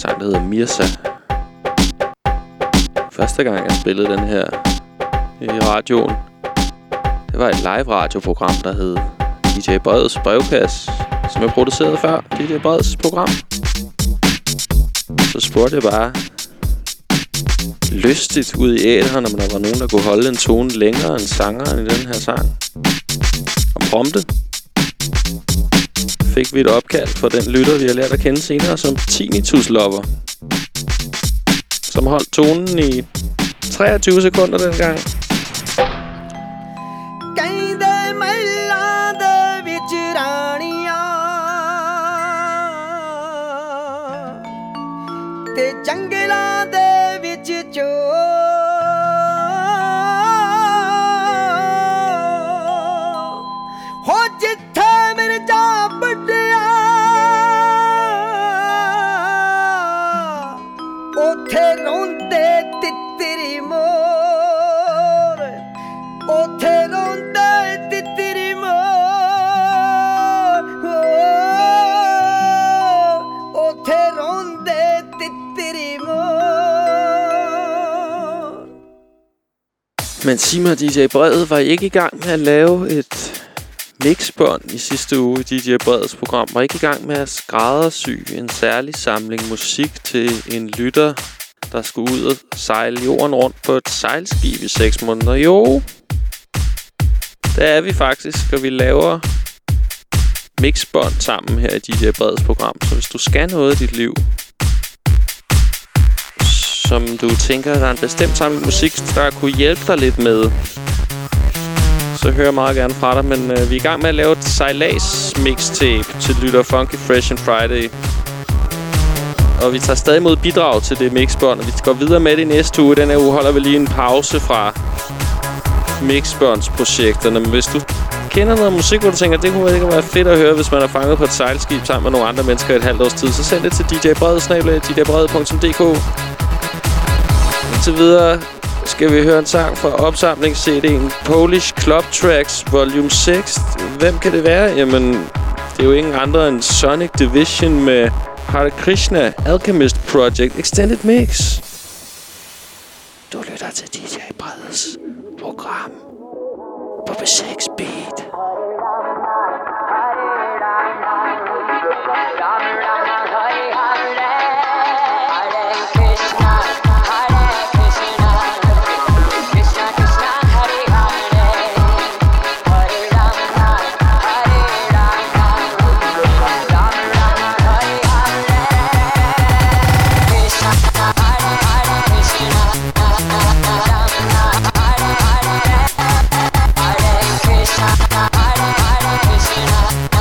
Sang, der hedder Mirza. Første gang, jeg spillede den her i radioen, det var et live radioprogram, der hed DJ Breds brevkasse, som jeg producerede før DJ Breds program. Så spurgte jeg bare lystigt ud i æderen, om der var nogen, der kunne holde en tone længere end sangeren i den her sang. Og prompte fik vi et opkald fra den lytter, vi har lært at kende senere som Tinnitus Lover. Som holdt tonen i 23 sekunder dengang. Men DJ Bredet var I ikke i gang med at lave et mixbånd i sidste uge i DJ Breds program? Var I ikke i gang med at skræddersy en særlig samling musik til en lytter, der skulle ud og sejle jorden rundt på et sejlskib i 6 måneder? Jo, det er vi faktisk, og vi laver mixbånd sammen her i DJ Breds program. Så hvis du skal noget i dit liv, som du tænker, der er en bestemt samling musik, der kunne hjælpe dig lidt med, så hører jeg meget gerne fra dig. Men øh, vi er i gang med at lave et sejlads mixtape til lytter Funky Fresh and Friday. Og vi tager stadig mod bidrag til det mixbånd, og vi går videre med det i næste uge. Den her uge holder vi lige en pause fra mixbåndsprojekterne. Men hvis du kender noget musik, hvor du tænker, det kunne ikke være fedt at høre, hvis man er fanget på et sejlskib sammen med nogle andre mennesker i et halvt års tid, så send det til djbrede.djbrede.dk Indtil videre skal vi høre en sang fra opsamlings-CD'en Polish Club Tracks Volume 6. Hvem kan det være? Jamen, det er jo ingen andre end Sonic Division med Hare Krishna Alchemist Project Extended Mix. Du lytter til DJ Breds program på B6 Beat. Hare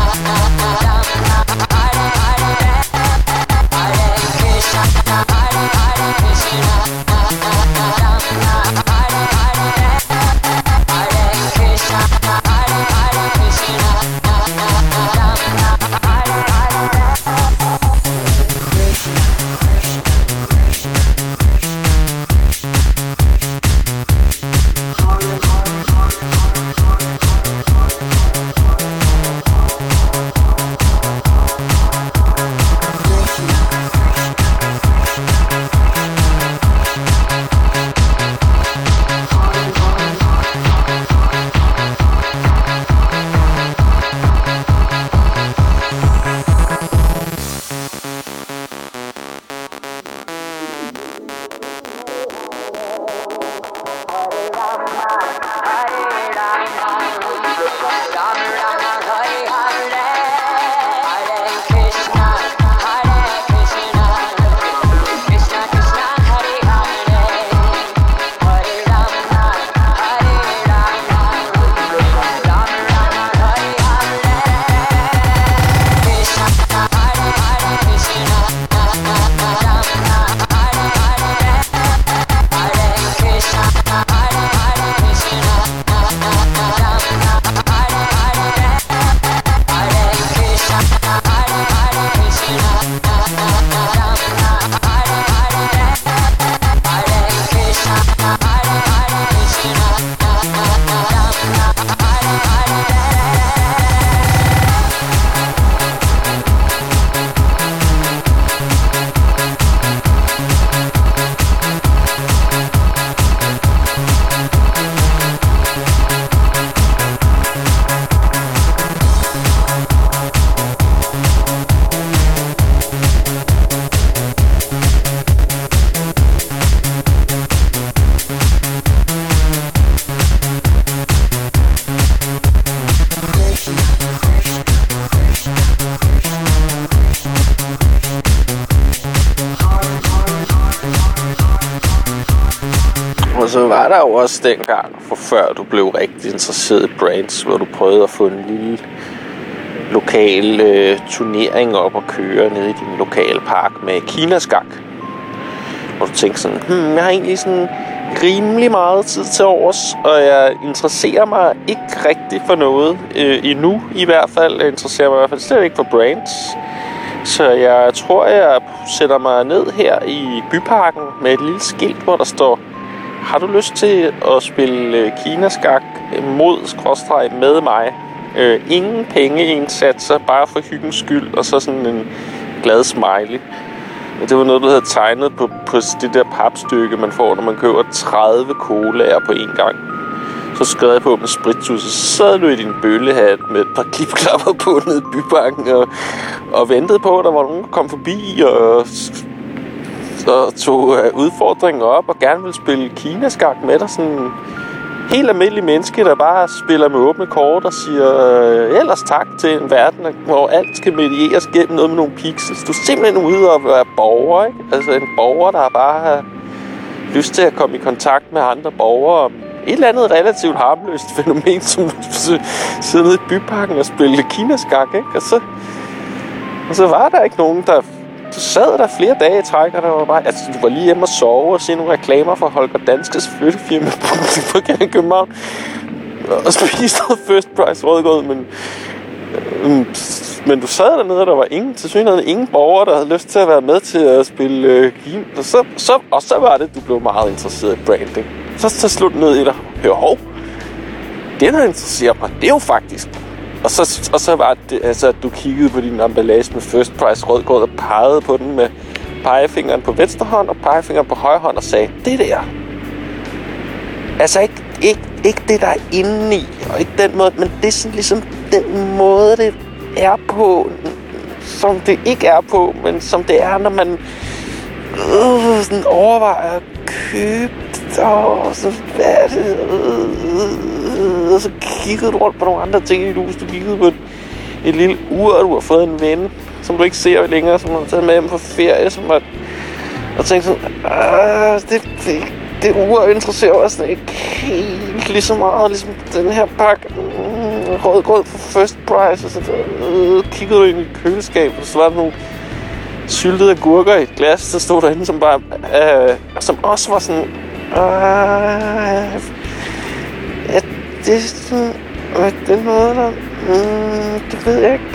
også dengang, for før du blev rigtig interesseret i brands, hvor du prøvede at få en lille lokal øh, turnering op og køre nede i din lokale park med kinaskak. Hvor du tænkte sådan, hmm, jeg har egentlig sådan rimelig meget tid til overs, og jeg interesserer mig ikke rigtig for noget øh, endnu i hvert fald. Jeg interesserer mig i hvert fald slet ikke for brands. Så jeg tror, jeg sætter mig ned her i byparken med et lille skilt, hvor der står har du lyst til at spille øh, kinaskak mod skråstreg med mig? Øh, ingen pengeindsatser, bare for hyggens skyld, og så sådan en glad smiley. Det var noget, du havde tegnet på, på det der papstykke, man får, når man køber 30 colaer på én gang. Så skrev jeg på med sprittus, så sad du i din bøllehat med et par klipklapper på nede i bybanken, og, og ventede på, at der var nogen, der kom forbi, og, og tog øh, udfordringen op, og gerne ville spille kinaskak med dig. Sådan helt almindelig menneske, der bare spiller med åbne kort og siger øh, ellers tak til en verden, hvor alt skal medieres gennem noget med nogle pixels. Du er simpelthen ude og være borger, ikke? Altså en borger, der bare har lyst til at komme i kontakt med andre borgere om et eller andet relativt harmløst fænomen, som sidder nede i byparken og spiller kinaskak, ikke? Og så, og så var der ikke nogen, der så sad der flere dage i træk, og der var bare, altså, du var lige hjemme og sove og se nogle reklamer for Holger Danskes flyttefirma på, på København. Og spiste noget first price rødgrød, men, øh, mm, men du sad dernede, og der var ingen, til synligheden ingen borgere, der havde lyst til at være med til at spille øh, game. Og så, så, og så var det, du blev meget interesseret i branding. Så, så slut ned i dig. Hør, hov, det, der interesserer mig, det er jo faktisk og så, og så var det, altså, at du kiggede på din emballage med First Price rødgrød og pegede på den med pegefingeren på venstre hånd og pegefingeren på højre hånd og sagde, det der. Altså ikke, ikke, ikke det, der er inde i, og ikke den måde, men det er sådan ligesom den måde, det er på, som det ikke er på, men som det er, når man øh, sådan overvejer at købe og så hvad er det? Og så kiggede du rundt på nogle andre ting i dit hus. Du kiggede på et, et lille ur, og du har fået en ven, som du ikke ser længere, som du har taget med hjem på ferie, som var, og tænkte sådan, det, det, det ur interesserer mig sådan ikke helt lige så meget, ligesom den her pakke mm, rød grød for first price, og så øh, kiggede du ind i køleskabet, og så var der nogle syltede agurker i et glas, der stod derinde, som bare, øh, som også var sådan, og ja, det er sådan, øh, den måde der, mm, det ved jeg ikke,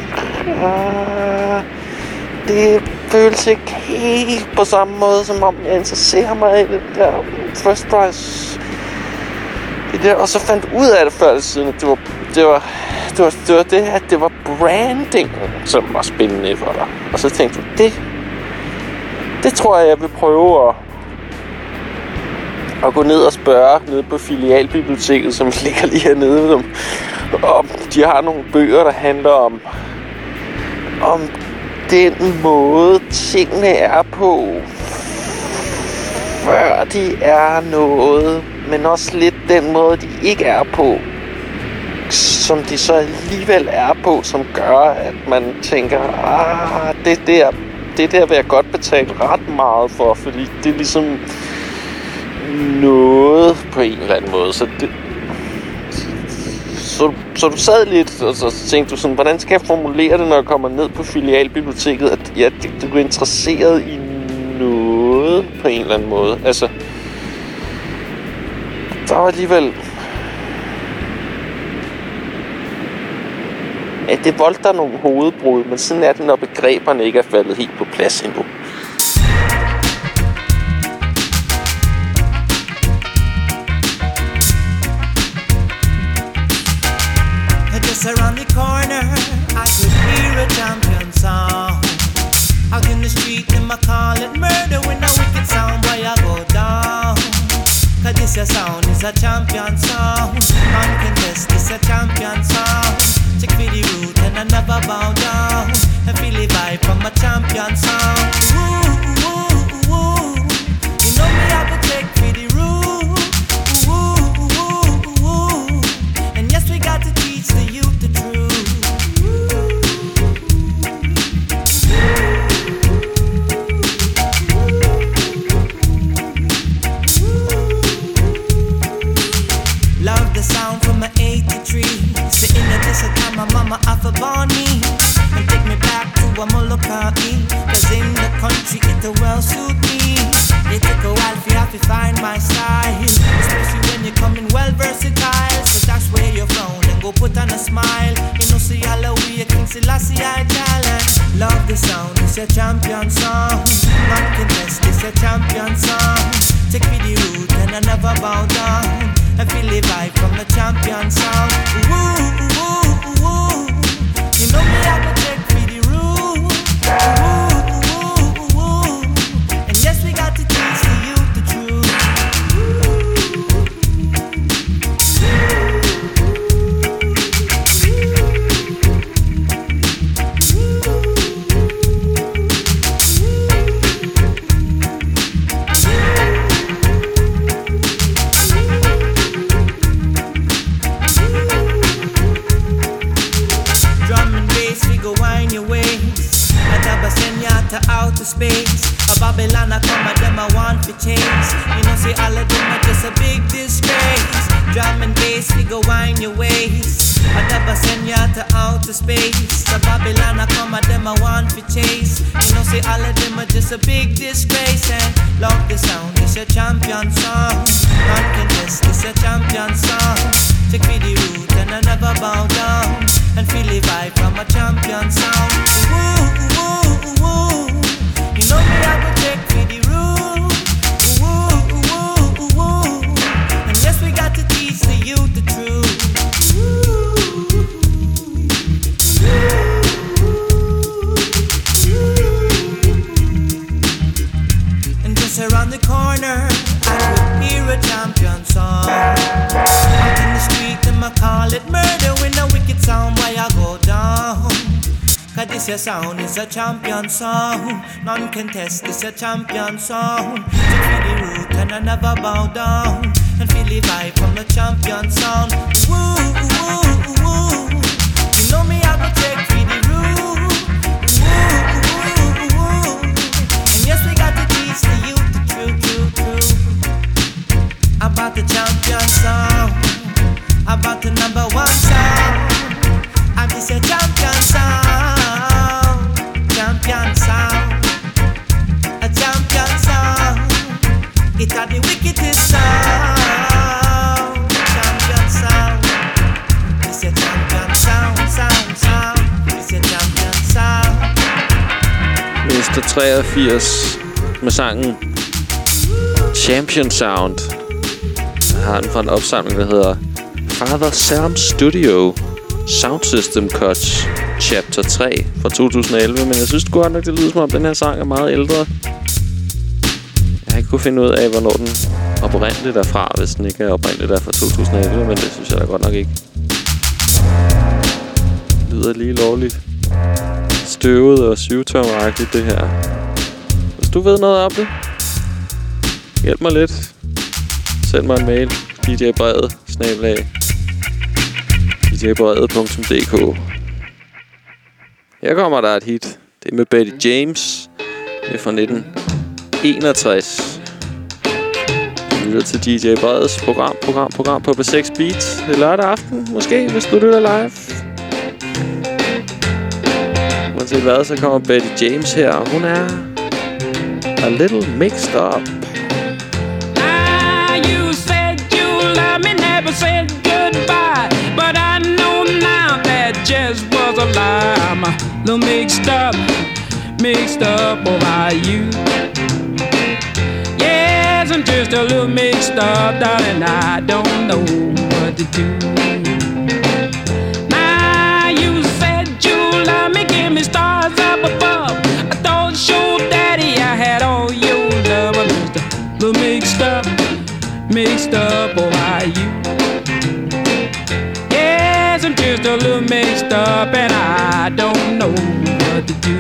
Og det føles ikke helt på samme måde, som om jeg interesserer mig i det der first price. Det der, og så fandt ud af det før eller siden, at det var, det var, det var, det var det, at det var branding, som var spændende for dig. Og så tænkte du, det, det tror jeg, jeg vil prøve at, at gå ned og spørge nede på filialbiblioteket, som ligger lige hernede. Om, om de har nogle bøger, der handler om, om den måde, tingene er på, før de er noget, men også lidt den måde, de ikke er på, som de så alligevel er på, som gør, at man tænker, ah, det der, det der vil jeg godt betale ret meget for, fordi det er ligesom noget på en eller anden måde. Så, det, så, så du sad lidt, og så tænkte du sådan, hvordan skal jeg formulere det, når jeg kommer ned på filialbiblioteket, at ja, du er interesseret i noget på en eller anden måde. Altså, der var alligevel... Ja, det voldte der nogle hovedbrud, men sådan er det, når begreberne ikke er faldet helt på plads endnu. Champion song. Took me the route and I never bow down. And feel the vibe from the champion sound. Woo, woo, woo. You know me, I go take for the route. Woo, woo, woo. And yes, we got to teach the youth the true, true, true. About the champion song. About the number one song. And this a champion sound. 83 med sangen Champion Sound. Jeg har den fra en opsamling, der hedder Father Sam Studio Sound System Cuts Chapter 3 fra 2011. Men jeg synes godt nok, det lyder som om, den her sang er meget ældre. Jeg har ikke kunne finde ud af, hvornår den oprindeligt er fra, hvis den ikke er oprindeligt er fra 2011. Men det synes jeg da godt nok ikke. Lyder lige lovligt støvet og syvtomagtigt, det her. Hvis du ved noget om det, hjælp mig lidt. Send mig en mail. djbrevet, snabelag, djbrevet.dk Her kommer der et hit. Det er med Betty James. Det er fra 1961. Lytter til DJ Breds program, program, program på B6 Beat. Det er lørdag aften, måske, hvis du lytter live. Uanset hvad, så kommer Betty James her, og hun er a little mixed up. I'm a little mixed up, mixed up you. Yes, I'm just a little mixed up, darling. I don't know what to do. Mixed up over you. Yes, I'm just a little mixed up, and I don't know what to do.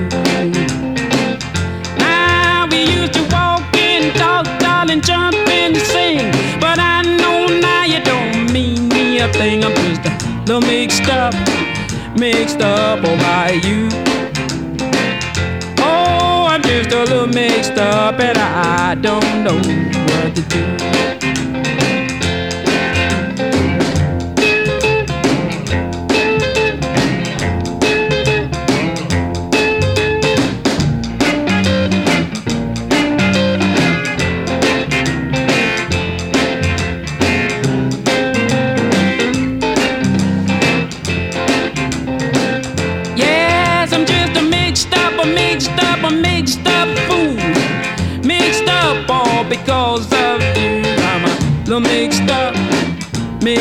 Now we used to walk and talk, darling, jump and sing, but I know now you don't mean me a thing. I'm just a little mixed up, mixed up you. Oh, I'm just a little mixed up, and I don't know what to do.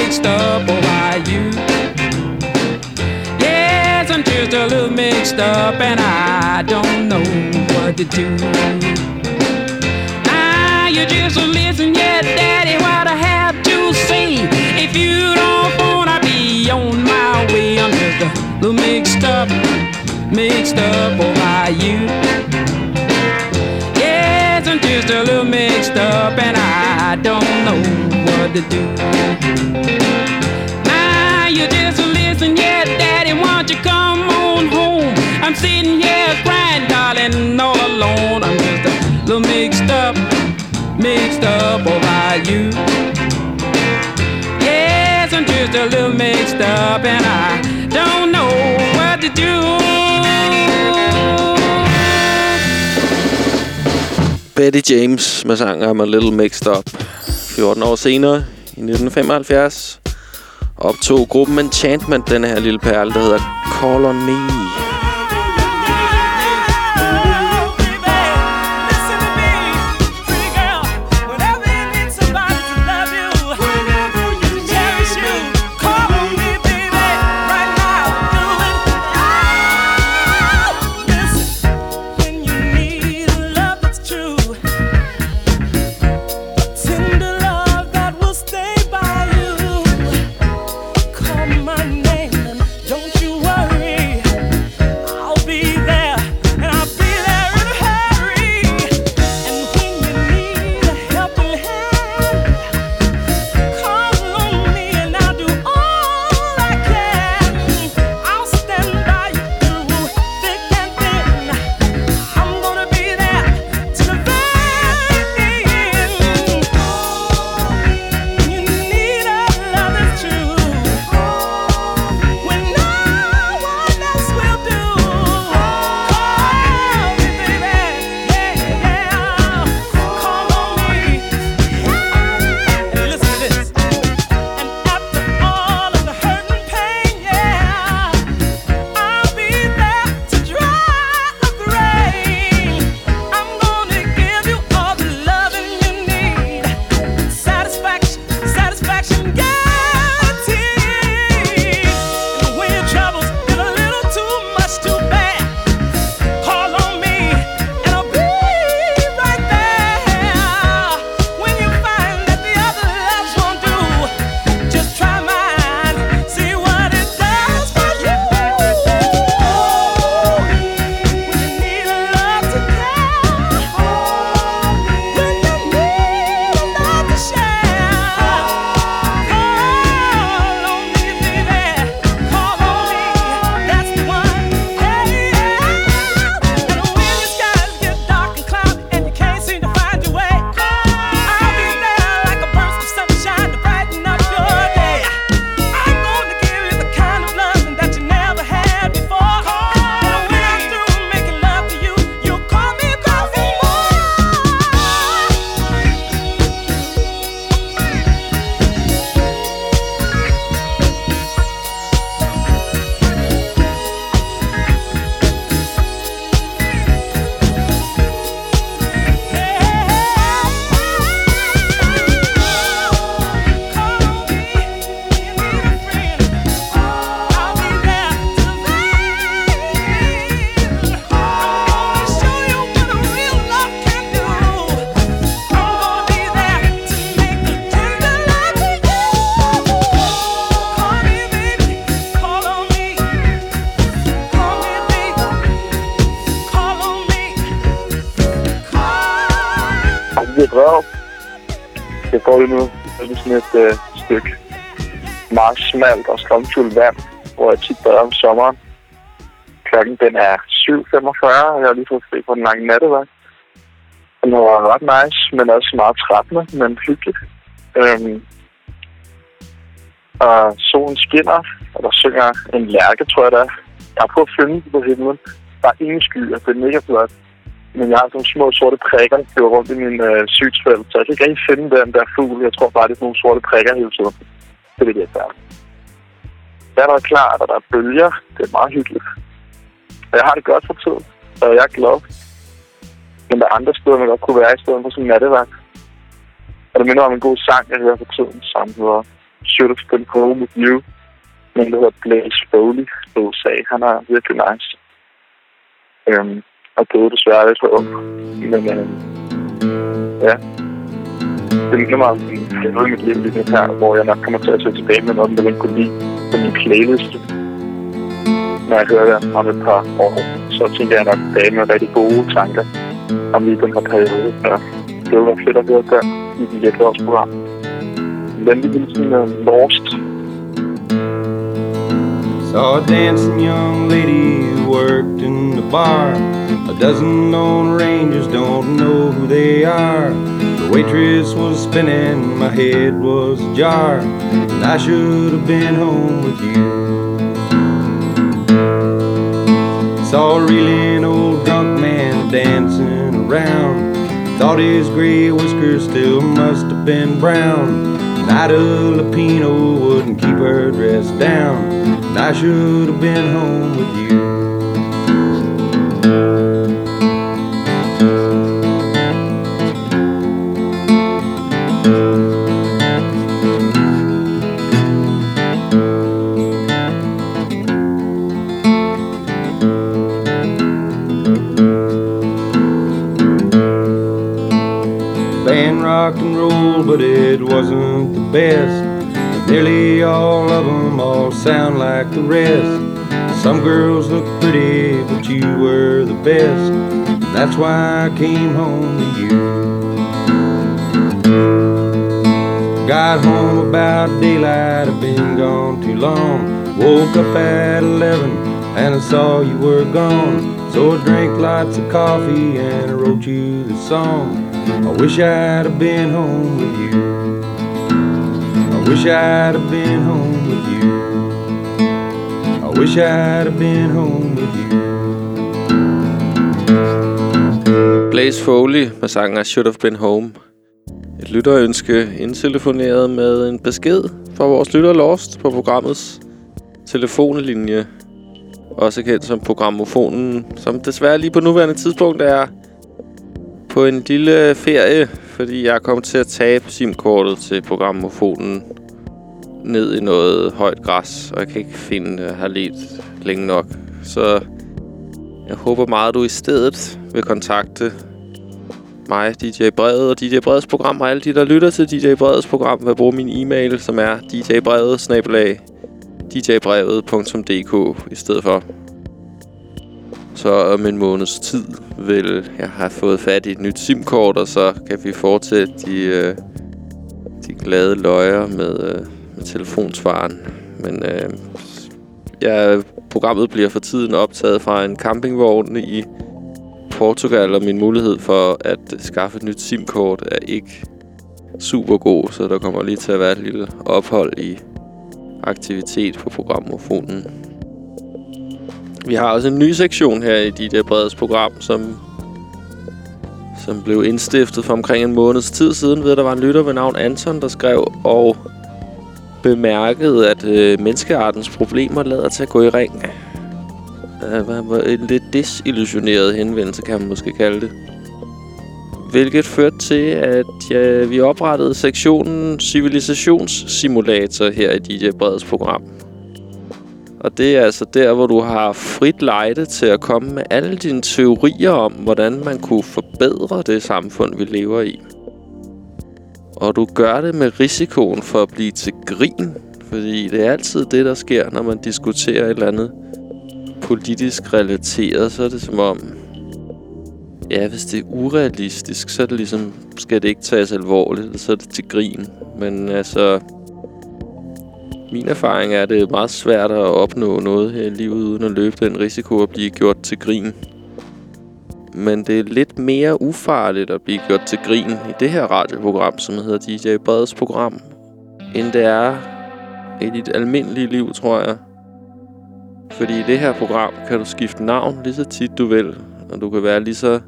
Mixed up over you. Yes, I'm just a little mixed up, and I don't know what to do. Now you just listen, yeah, Daddy, what I have to say. If you don't wanna be on my way, I'm just a little mixed up, mixed up over you. Just a little mixed up, and I don't know what to do. Now you just listen, yeah, Daddy, won't you come on home? I'm sitting here crying, darling, all alone. I'm just a little mixed up, mixed up over you. Yes, I'm just a little mixed up, and I don't know what to do. Betty James med sangen I'm a Little Mixed Up. 14 år senere, i 1975, optog gruppen Enchantment den her lille perle, der hedder Call On Me. Havnfuld vand, hvor jeg tit bader om sommeren. Klokken den er 7.45, og jeg har lige fået fri på den lange nattevagt. Den var ret nice, men også meget trættende, men hyggeligt. Øhm, og solen skinner, og der synger en lærke, tror jeg der er. Jeg er på at finde på himlen. Der er ingen skyer, det er mega flot. Men jeg har sådan nogle små sorte prikker, der flyver rundt i min øh, synsfelt, så jeg kan ikke rigtig finde den der fugl. Jeg tror bare, det er sådan nogle sorte prikker hele tiden. Det vil jeg ikke der er der klart, og der er bølger. Det er meget hyggeligt. Og jeg har det godt for tiden, og jeg er glad. Men der er andre steder, man godt kunne være i stedet for sådan en nattevagt. Og det minder om en god sang, jeg hører for tiden, som hedder Should Have Been Home With You. Men det hedder Blaze Foley fra USA. Han er virkelig nice. Øhm, og døde desværre lidt for ung. Men øhm, ja, det minder mig om en periode i mit liv lige her, hvor jeg nok kommer til at tage tilbage med noget jeg ikke kunne lide på min playlist. Når jeg hører det om et par år, så tænker jeg nok tilbage med rigtig gode tanker om lige den her periode. Ja, det var fedt at høre der i de efterårsprogram. Venlig hilsen med Lost. Saw a dancing young lady who worked in the bar. A dozen lone rangers don't know who they are. The waitress was spinning, my head was ajar. And I should have been home with you. Saw a reeling old drunk man dancing around. Thought his gray whiskers still must have been brown. Night of Lapino wouldn't keep her dressed down. And I should have been home with you. But it wasn't the best. Nearly all of them all sound like the rest. Some girls look pretty, but you were the best. That's why I came home to you. Got home about daylight, I've been gone too long. Woke up at 11 and I saw you were gone. So I drank lots of coffee and I wrote you the song. I wish I'd have been home with you. I wish I'd have been home with you. I wish I'd have been home with you. Blaze Foley med sangen I Should Have Been Home. Et lytterønske indtelefoneret med en besked fra vores lytter Lost på programmets telefonlinje. Også kendt som programmofonen, som desværre lige på nuværende tidspunkt er på en lille ferie, fordi jeg er kommet til at tabe simkortet til programmofonen ned i noget højt græs, og jeg kan ikke finde det. Jeg har let længe nok. Så jeg håber meget, at du i stedet vil kontakte mig, DJ Brede, og DJ Bredes program, og alle de, der lytter til DJ Bredes program, vil bruge min e-mail, som er djbrevet djbrevet.dk i stedet for. Så om en måneds tid vil jeg have fået fat i et nyt SIM-kort, og så kan vi fortsætte de, øh, de glade løjer med, øh, med telefonsvaren. Men øh, ja, programmet bliver for tiden optaget fra en campingvogn i Portugal, og min mulighed for at skaffe et nyt SIM-kort er ikke super god, så der kommer lige til at være et lille ophold i aktivitet på programmofonen. Vi har også en ny sektion her i de Breds program, som, som blev indstiftet for omkring en måneds tid siden, ved at der var en lytter ved navn Anton, der skrev og bemærkede, at øh, menneskeartens problemer lader til at gå i ring. Uh, en lidt desillusioneret henvendelse, kan man måske kalde det. Hvilket førte til, at ja, vi oprettede sektionen Civilisationssimulator her i DJ Breds program. Og det er altså der, hvor du har frit lejde til at komme med alle dine teorier om, hvordan man kunne forbedre det samfund, vi lever i. Og du gør det med risikoen for at blive til grin. Fordi det er altid det, der sker, når man diskuterer et eller andet politisk relateret. Så er det som om, ja, hvis det er urealistisk, så er det ligesom, skal det ikke tages alvorligt, så er det til grin. Men altså, min erfaring er, at det er meget svært at opnå noget her i livet, uden at løbe den risiko at blive gjort til grin. Men det er lidt mere ufarligt at blive gjort til grin i det her radioprogram, som hedder DJ Breds program, end det er i dit almindelige liv, tror jeg. Fordi i det her program kan du skifte navn lige så tit du vil, og du kan være lige så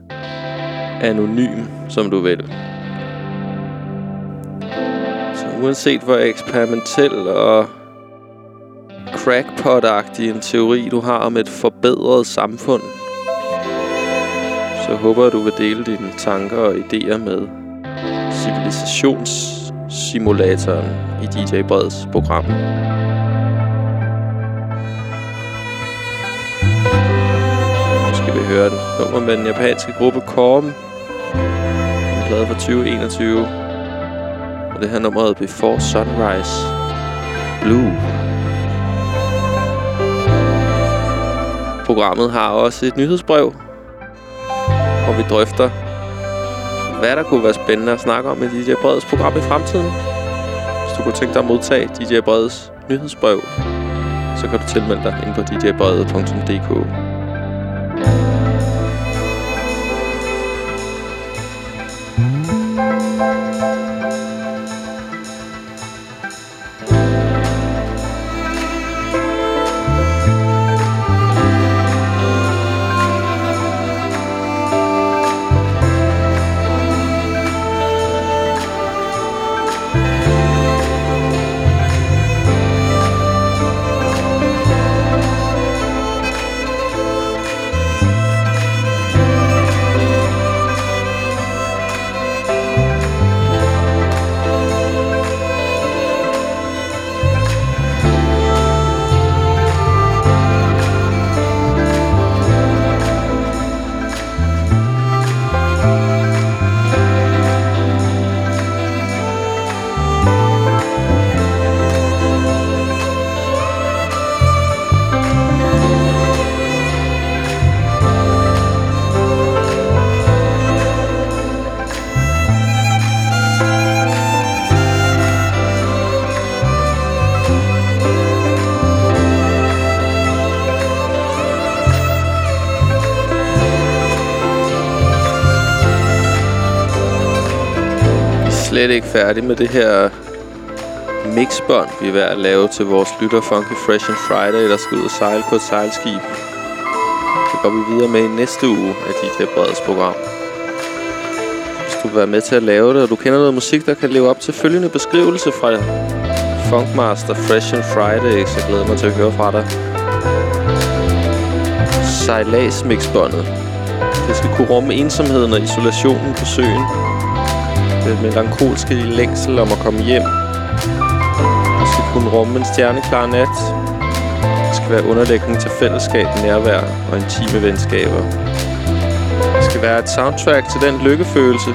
anonym, som du vil. Uanset hvor eksperimentel og crackpot en teori du har om et forbedret samfund, så håber jeg, du vil dele dine tanker og idéer med civilisationssimulatoren i DJ Breds program. Nu skal vi høre den nummer med den japanske gruppe Korm. En plade fra 2021. Og det her nummer hedder Before Sunrise Blue. Programmet har også et nyhedsbrev, hvor vi drøfter, hvad der kunne være spændende at snakke om i DJ Breds program i fremtiden. Hvis du kunne tænke dig at modtage DJ Breds nyhedsbrev, så kan du tilmelde dig ind på djbrede.dk. slet ikke færdige med det her mixbånd, vi er ved at lave til vores lytter Funky Fresh and Friday, der skal ud og sejle på et sejlskib. Det går vi videre med i næste uge af DJ Breds program. Hvis du vil være med til at lave det, og du kender noget musik, der kan leve op til følgende beskrivelse fra Funkmaster Fresh and Friday, så glæder jeg mig til at høre fra dig. Sejlads mixbåndet. Det skal kunne rumme ensomheden og isolationen på søen, den melankolske længsel om at komme hjem. Det skal kunne rumme en stjerneklar nat. Det skal være underlægning til fællesskab, nærvær og intime venskaber. Det skal være et soundtrack til den lykkefølelse,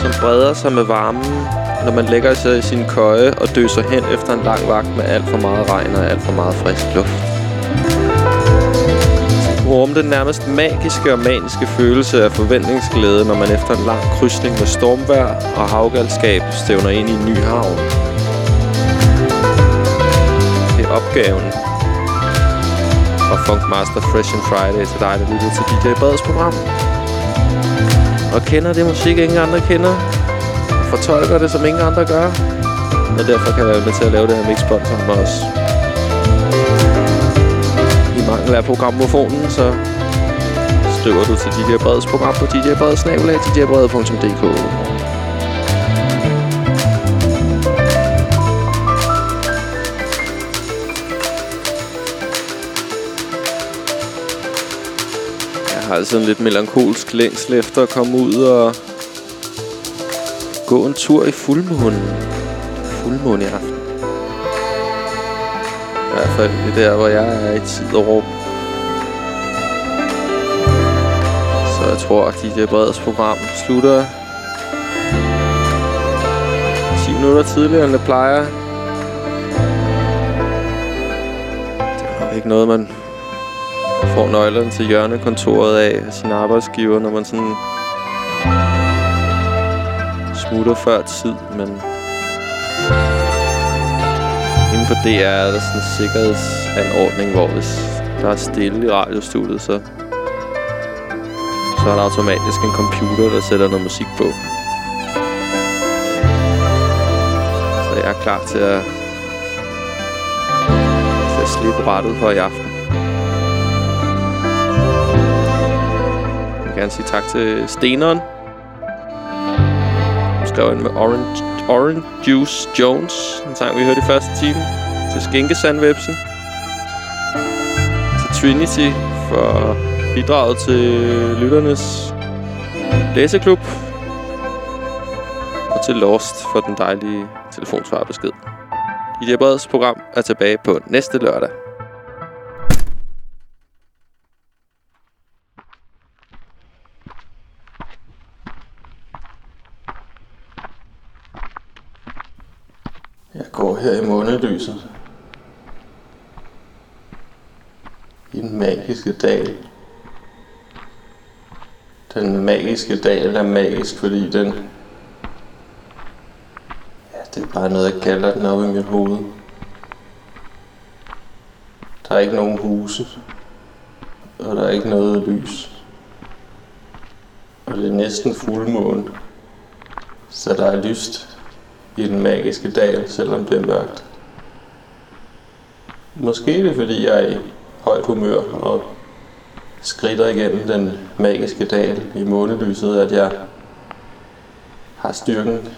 som breder sig med varmen, når man lægger sig i sin køje og døser hen efter en lang vagt med alt for meget regn og alt for meget frisk luft rumme den nærmest magiske og maniske følelse af forventningsglæde, når man efter en lang krydsning med stormvær og havgalskab stævner ind i en ny havn. Det er opgaven Og Funkmaster Fresh and Friday til dig, der lytter til DJ Breds program. Og kender det musik, ingen andre kender. Fortolker det, som ingen andre gør. Og derfor kan jeg være med til at lave det her mix sammen med os mangel af programmofonen, så skriver du til DJ Breds program på djbrede.dk. Jeg har altså en lidt melankolsk længsel efter at komme ud og gå en tur i fuldmånen. Fuldmåne i aften. Fald det der, hvor jeg er i tid og rum. Så jeg tror, at DJ Breds program slutter 10 minutter tidligere, end det plejer. Det er nok ikke noget, man får nøglerne til hjørnekontoret af af sin arbejdsgiver, når man sådan smutter før tid, men på for DR er der sådan en sikkerhedsanordning, hvor hvis der er stille i radiostudiet, så, så er der automatisk en computer, der sætter noget musik på. Så jeg er klar til at, til at slippe rettet for i aften. Jeg vil gerne sige tak til Steneren. Hun skrev ind med Orange, Orange Juice Jones, en sang, vi hørte i første time. Til Skinkesandwebsen. Til Trinity for bidraget til lytternes læseklub. og til Lost for den dejlige telefonsvarbesked. I Breds program er tilbage på næste lørdag. Går her i månelyset. I den magiske dal. Den magiske dal er magisk, fordi den... Ja, det er bare noget, jeg kalder den op i mit hoved. Der er ikke nogen huse. Og der er ikke noget lys. Og det er næsten fuldmåne. Så der er lyst i den magiske dal, selvom det er mørkt. Måske er det fordi jeg er i højt humør og skrider igennem den magiske dal i månelyset, at jeg har styrken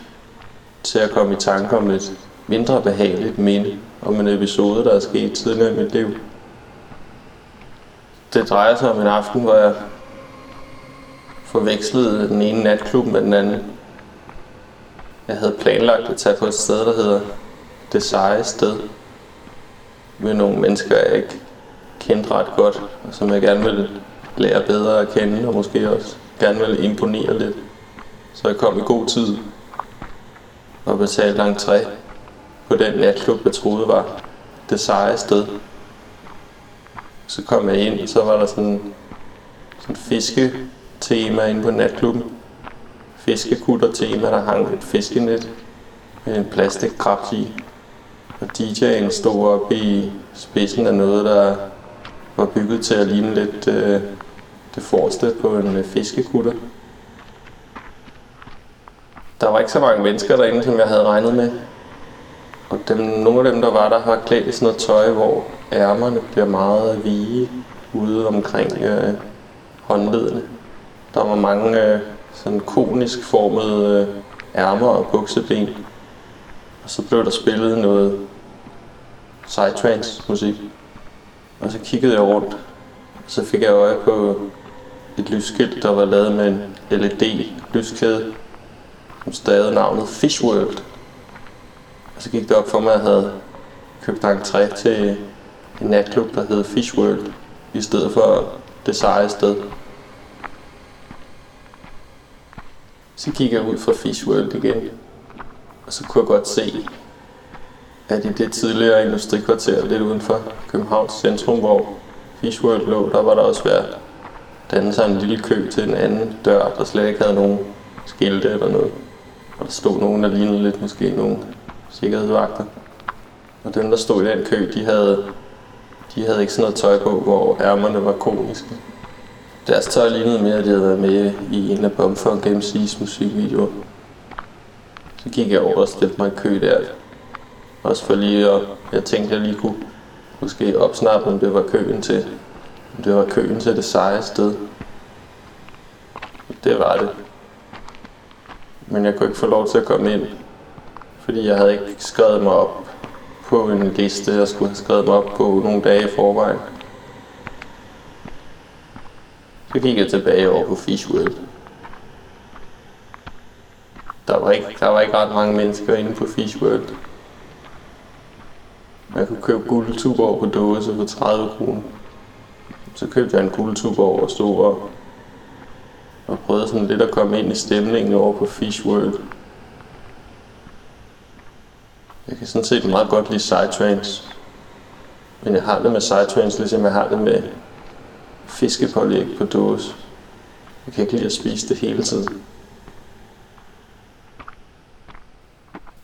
til at komme i tanke om et mindre behageligt minde om en episode, der er sket tidligere i mit liv. Det drejer sig om en aften, hvor jeg forvekslede den ene natklub med den anden. Jeg havde planlagt at tage på et sted, der hedder Det Seje Sted. Med nogle mennesker, jeg ikke kendte ret godt, og som jeg gerne ville lære bedre at kende, og måske også gerne ville imponere lidt. Så jeg kom i god tid og betalte entré på den natklub, jeg troede var det seje sted. Så kom jeg ind, så var der sådan, sådan fisketema inde på natklubben fiskekutter til en, der hang et fiskenet med en plastikkrabs i. Og DJ'en stod op i spidsen af noget, der var bygget til at ligne lidt øh, det forreste på en øh, fiskekutter. Der var ikke så mange mennesker derinde, som jeg havde regnet med. Og dem, nogle af dem, der var der, har klædt i sådan noget tøj, hvor ærmerne bliver meget vige ude omkring øh, håndledene. Der var mange øh, sådan konisk formede øh, ærmer og bukseben. Og så blev der spillet noget psytrance musik. Og så kiggede jeg rundt, og så fik jeg øje på et lysskilt, der var lavet med en LED-lyskæde, som stavede navnet Fishworld. Og så gik det op for mig, at jeg havde købt entré til en natklub, der hed Fishworld, i stedet for det seje sted. Så gik jeg ud fra Fish World igen, og så kunne jeg godt se, at i det tidligere industrikvarter lidt uden for Københavns centrum, hvor Fish World lå, der var der også været dannet sig en lille kø til en anden dør, der slet ikke havde nogen skilte eller noget. Og der stod nogen, der lignede lidt måske nogle sikkerhedsvagter. Og dem, der stod i den kø, de havde, de havde ikke sådan noget tøj på, hvor ærmerne var koniske. Deres tøj lignede mere, at de havde været med i en af Bumfunk MC's musikvideoer. Så gik jeg over og stillede mig i kø der. Også for lige at, jeg tænkte, at jeg lige kunne måske opsnappe, om det var køen til, om det var køen til det seje sted. Det var det. Men jeg kunne ikke få lov til at komme ind, fordi jeg havde ikke skrevet mig op på en liste, jeg skulle have skrevet mig op på nogle dage i forvejen. Så gik jeg tilbage over på Fish World. Der var ikke, der var ikke ret mange mennesker inde på Fish World. Man kunne købe guldtuber på dåse for 30 kroner. Så købte jeg en guldtuber og stod og, og prøvede sådan lidt at komme ind i stemningen over på Fish World. Jeg kan sådan set meget godt lide sidetrains. Men jeg har det med sidetrains, ligesom jeg har det med fiskepålæg på dåse. Jeg kan ikke lide at spise det hele tiden.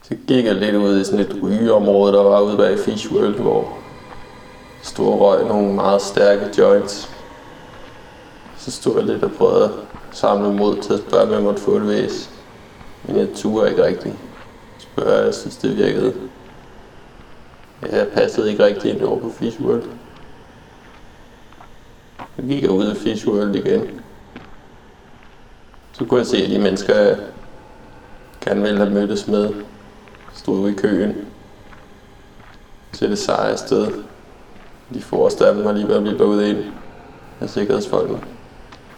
Så gik jeg lidt ud i sådan et rygeområde, der var ude bag Fish World, hvor stod røg nogle meget stærke joints. Så stod jeg lidt og prøvede at samle mod til at spørge, om jeg måtte få et væs. Men jeg turde ikke rigtigt. Spørge, jeg synes det virkede. Jeg passede ikke rigtig ind over på Fish World. Så gik jeg ud af Fish World igen. Så kunne jeg se, at de mennesker, jeg gerne ville have mødtes med, stod i køen til det seje sted. De forreste af dem var lige ved at blive lukket ind af sikkerhedsfolkene.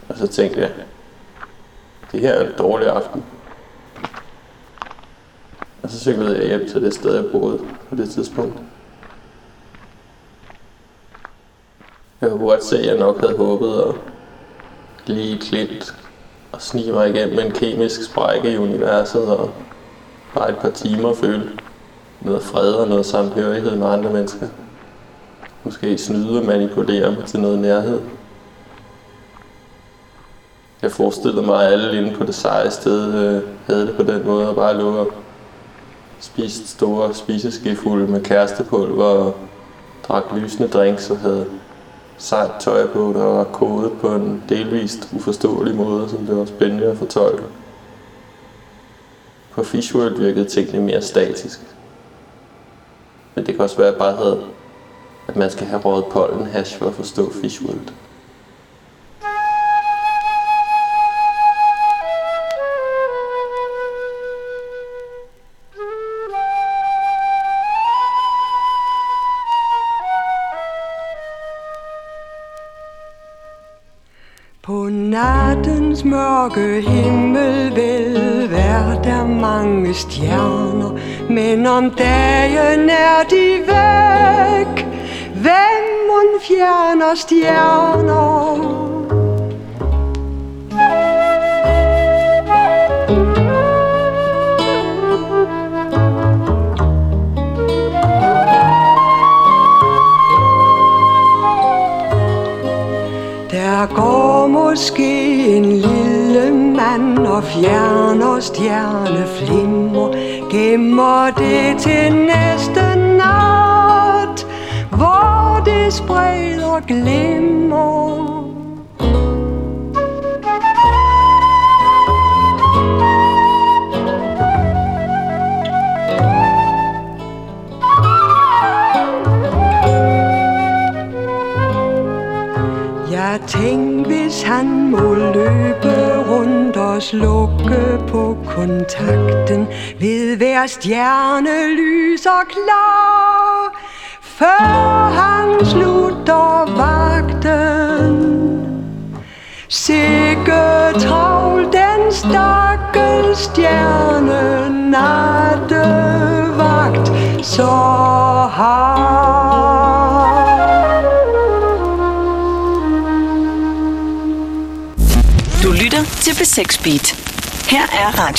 Og så tænkte jeg, det her er en dårlig aften. Og så cyklede jeg hjem til det sted, jeg boede på det tidspunkt. Jeg kunne godt se, at jeg nok havde håbet at lige klint og snige mig igennem en kemisk sprække i universet og bare et par timer føle noget fred og noget samhørighed med andre mennesker. Måske snyde og manipulere mig til noget nærhed. Jeg forestillede mig, at alle inde på det seje sted øh, havde det på den måde og bare lå og spiste store spiseskefulde med kærestepulver og drak lysende drinks og havde sejt tøj på, der var kodet på en delvist uforståelig måde, som det var spændende at fortolke. På Fishworld virkede tingene mere statisk. Men det kan også være, at jeg bare havde, at man skal have røget pollen hash for at forstå Fishworld. Nattens mørke himmel vil være der mange stjerner Men om dagen er de væk Hvem mon fjerner stjerner? Der går måske en lille mand og fjerner stjerneflimmer. Gemmer det til næste nat Hvor det spreder glimmer. Jeg tænk, hvis han må løbe rundt og slukke på kontakten Ved hver stjerne lyser klar Før han slutter vagten. Sikke travl den stakkels stjerne nattevagt Så har 6 Beat. Her er Radio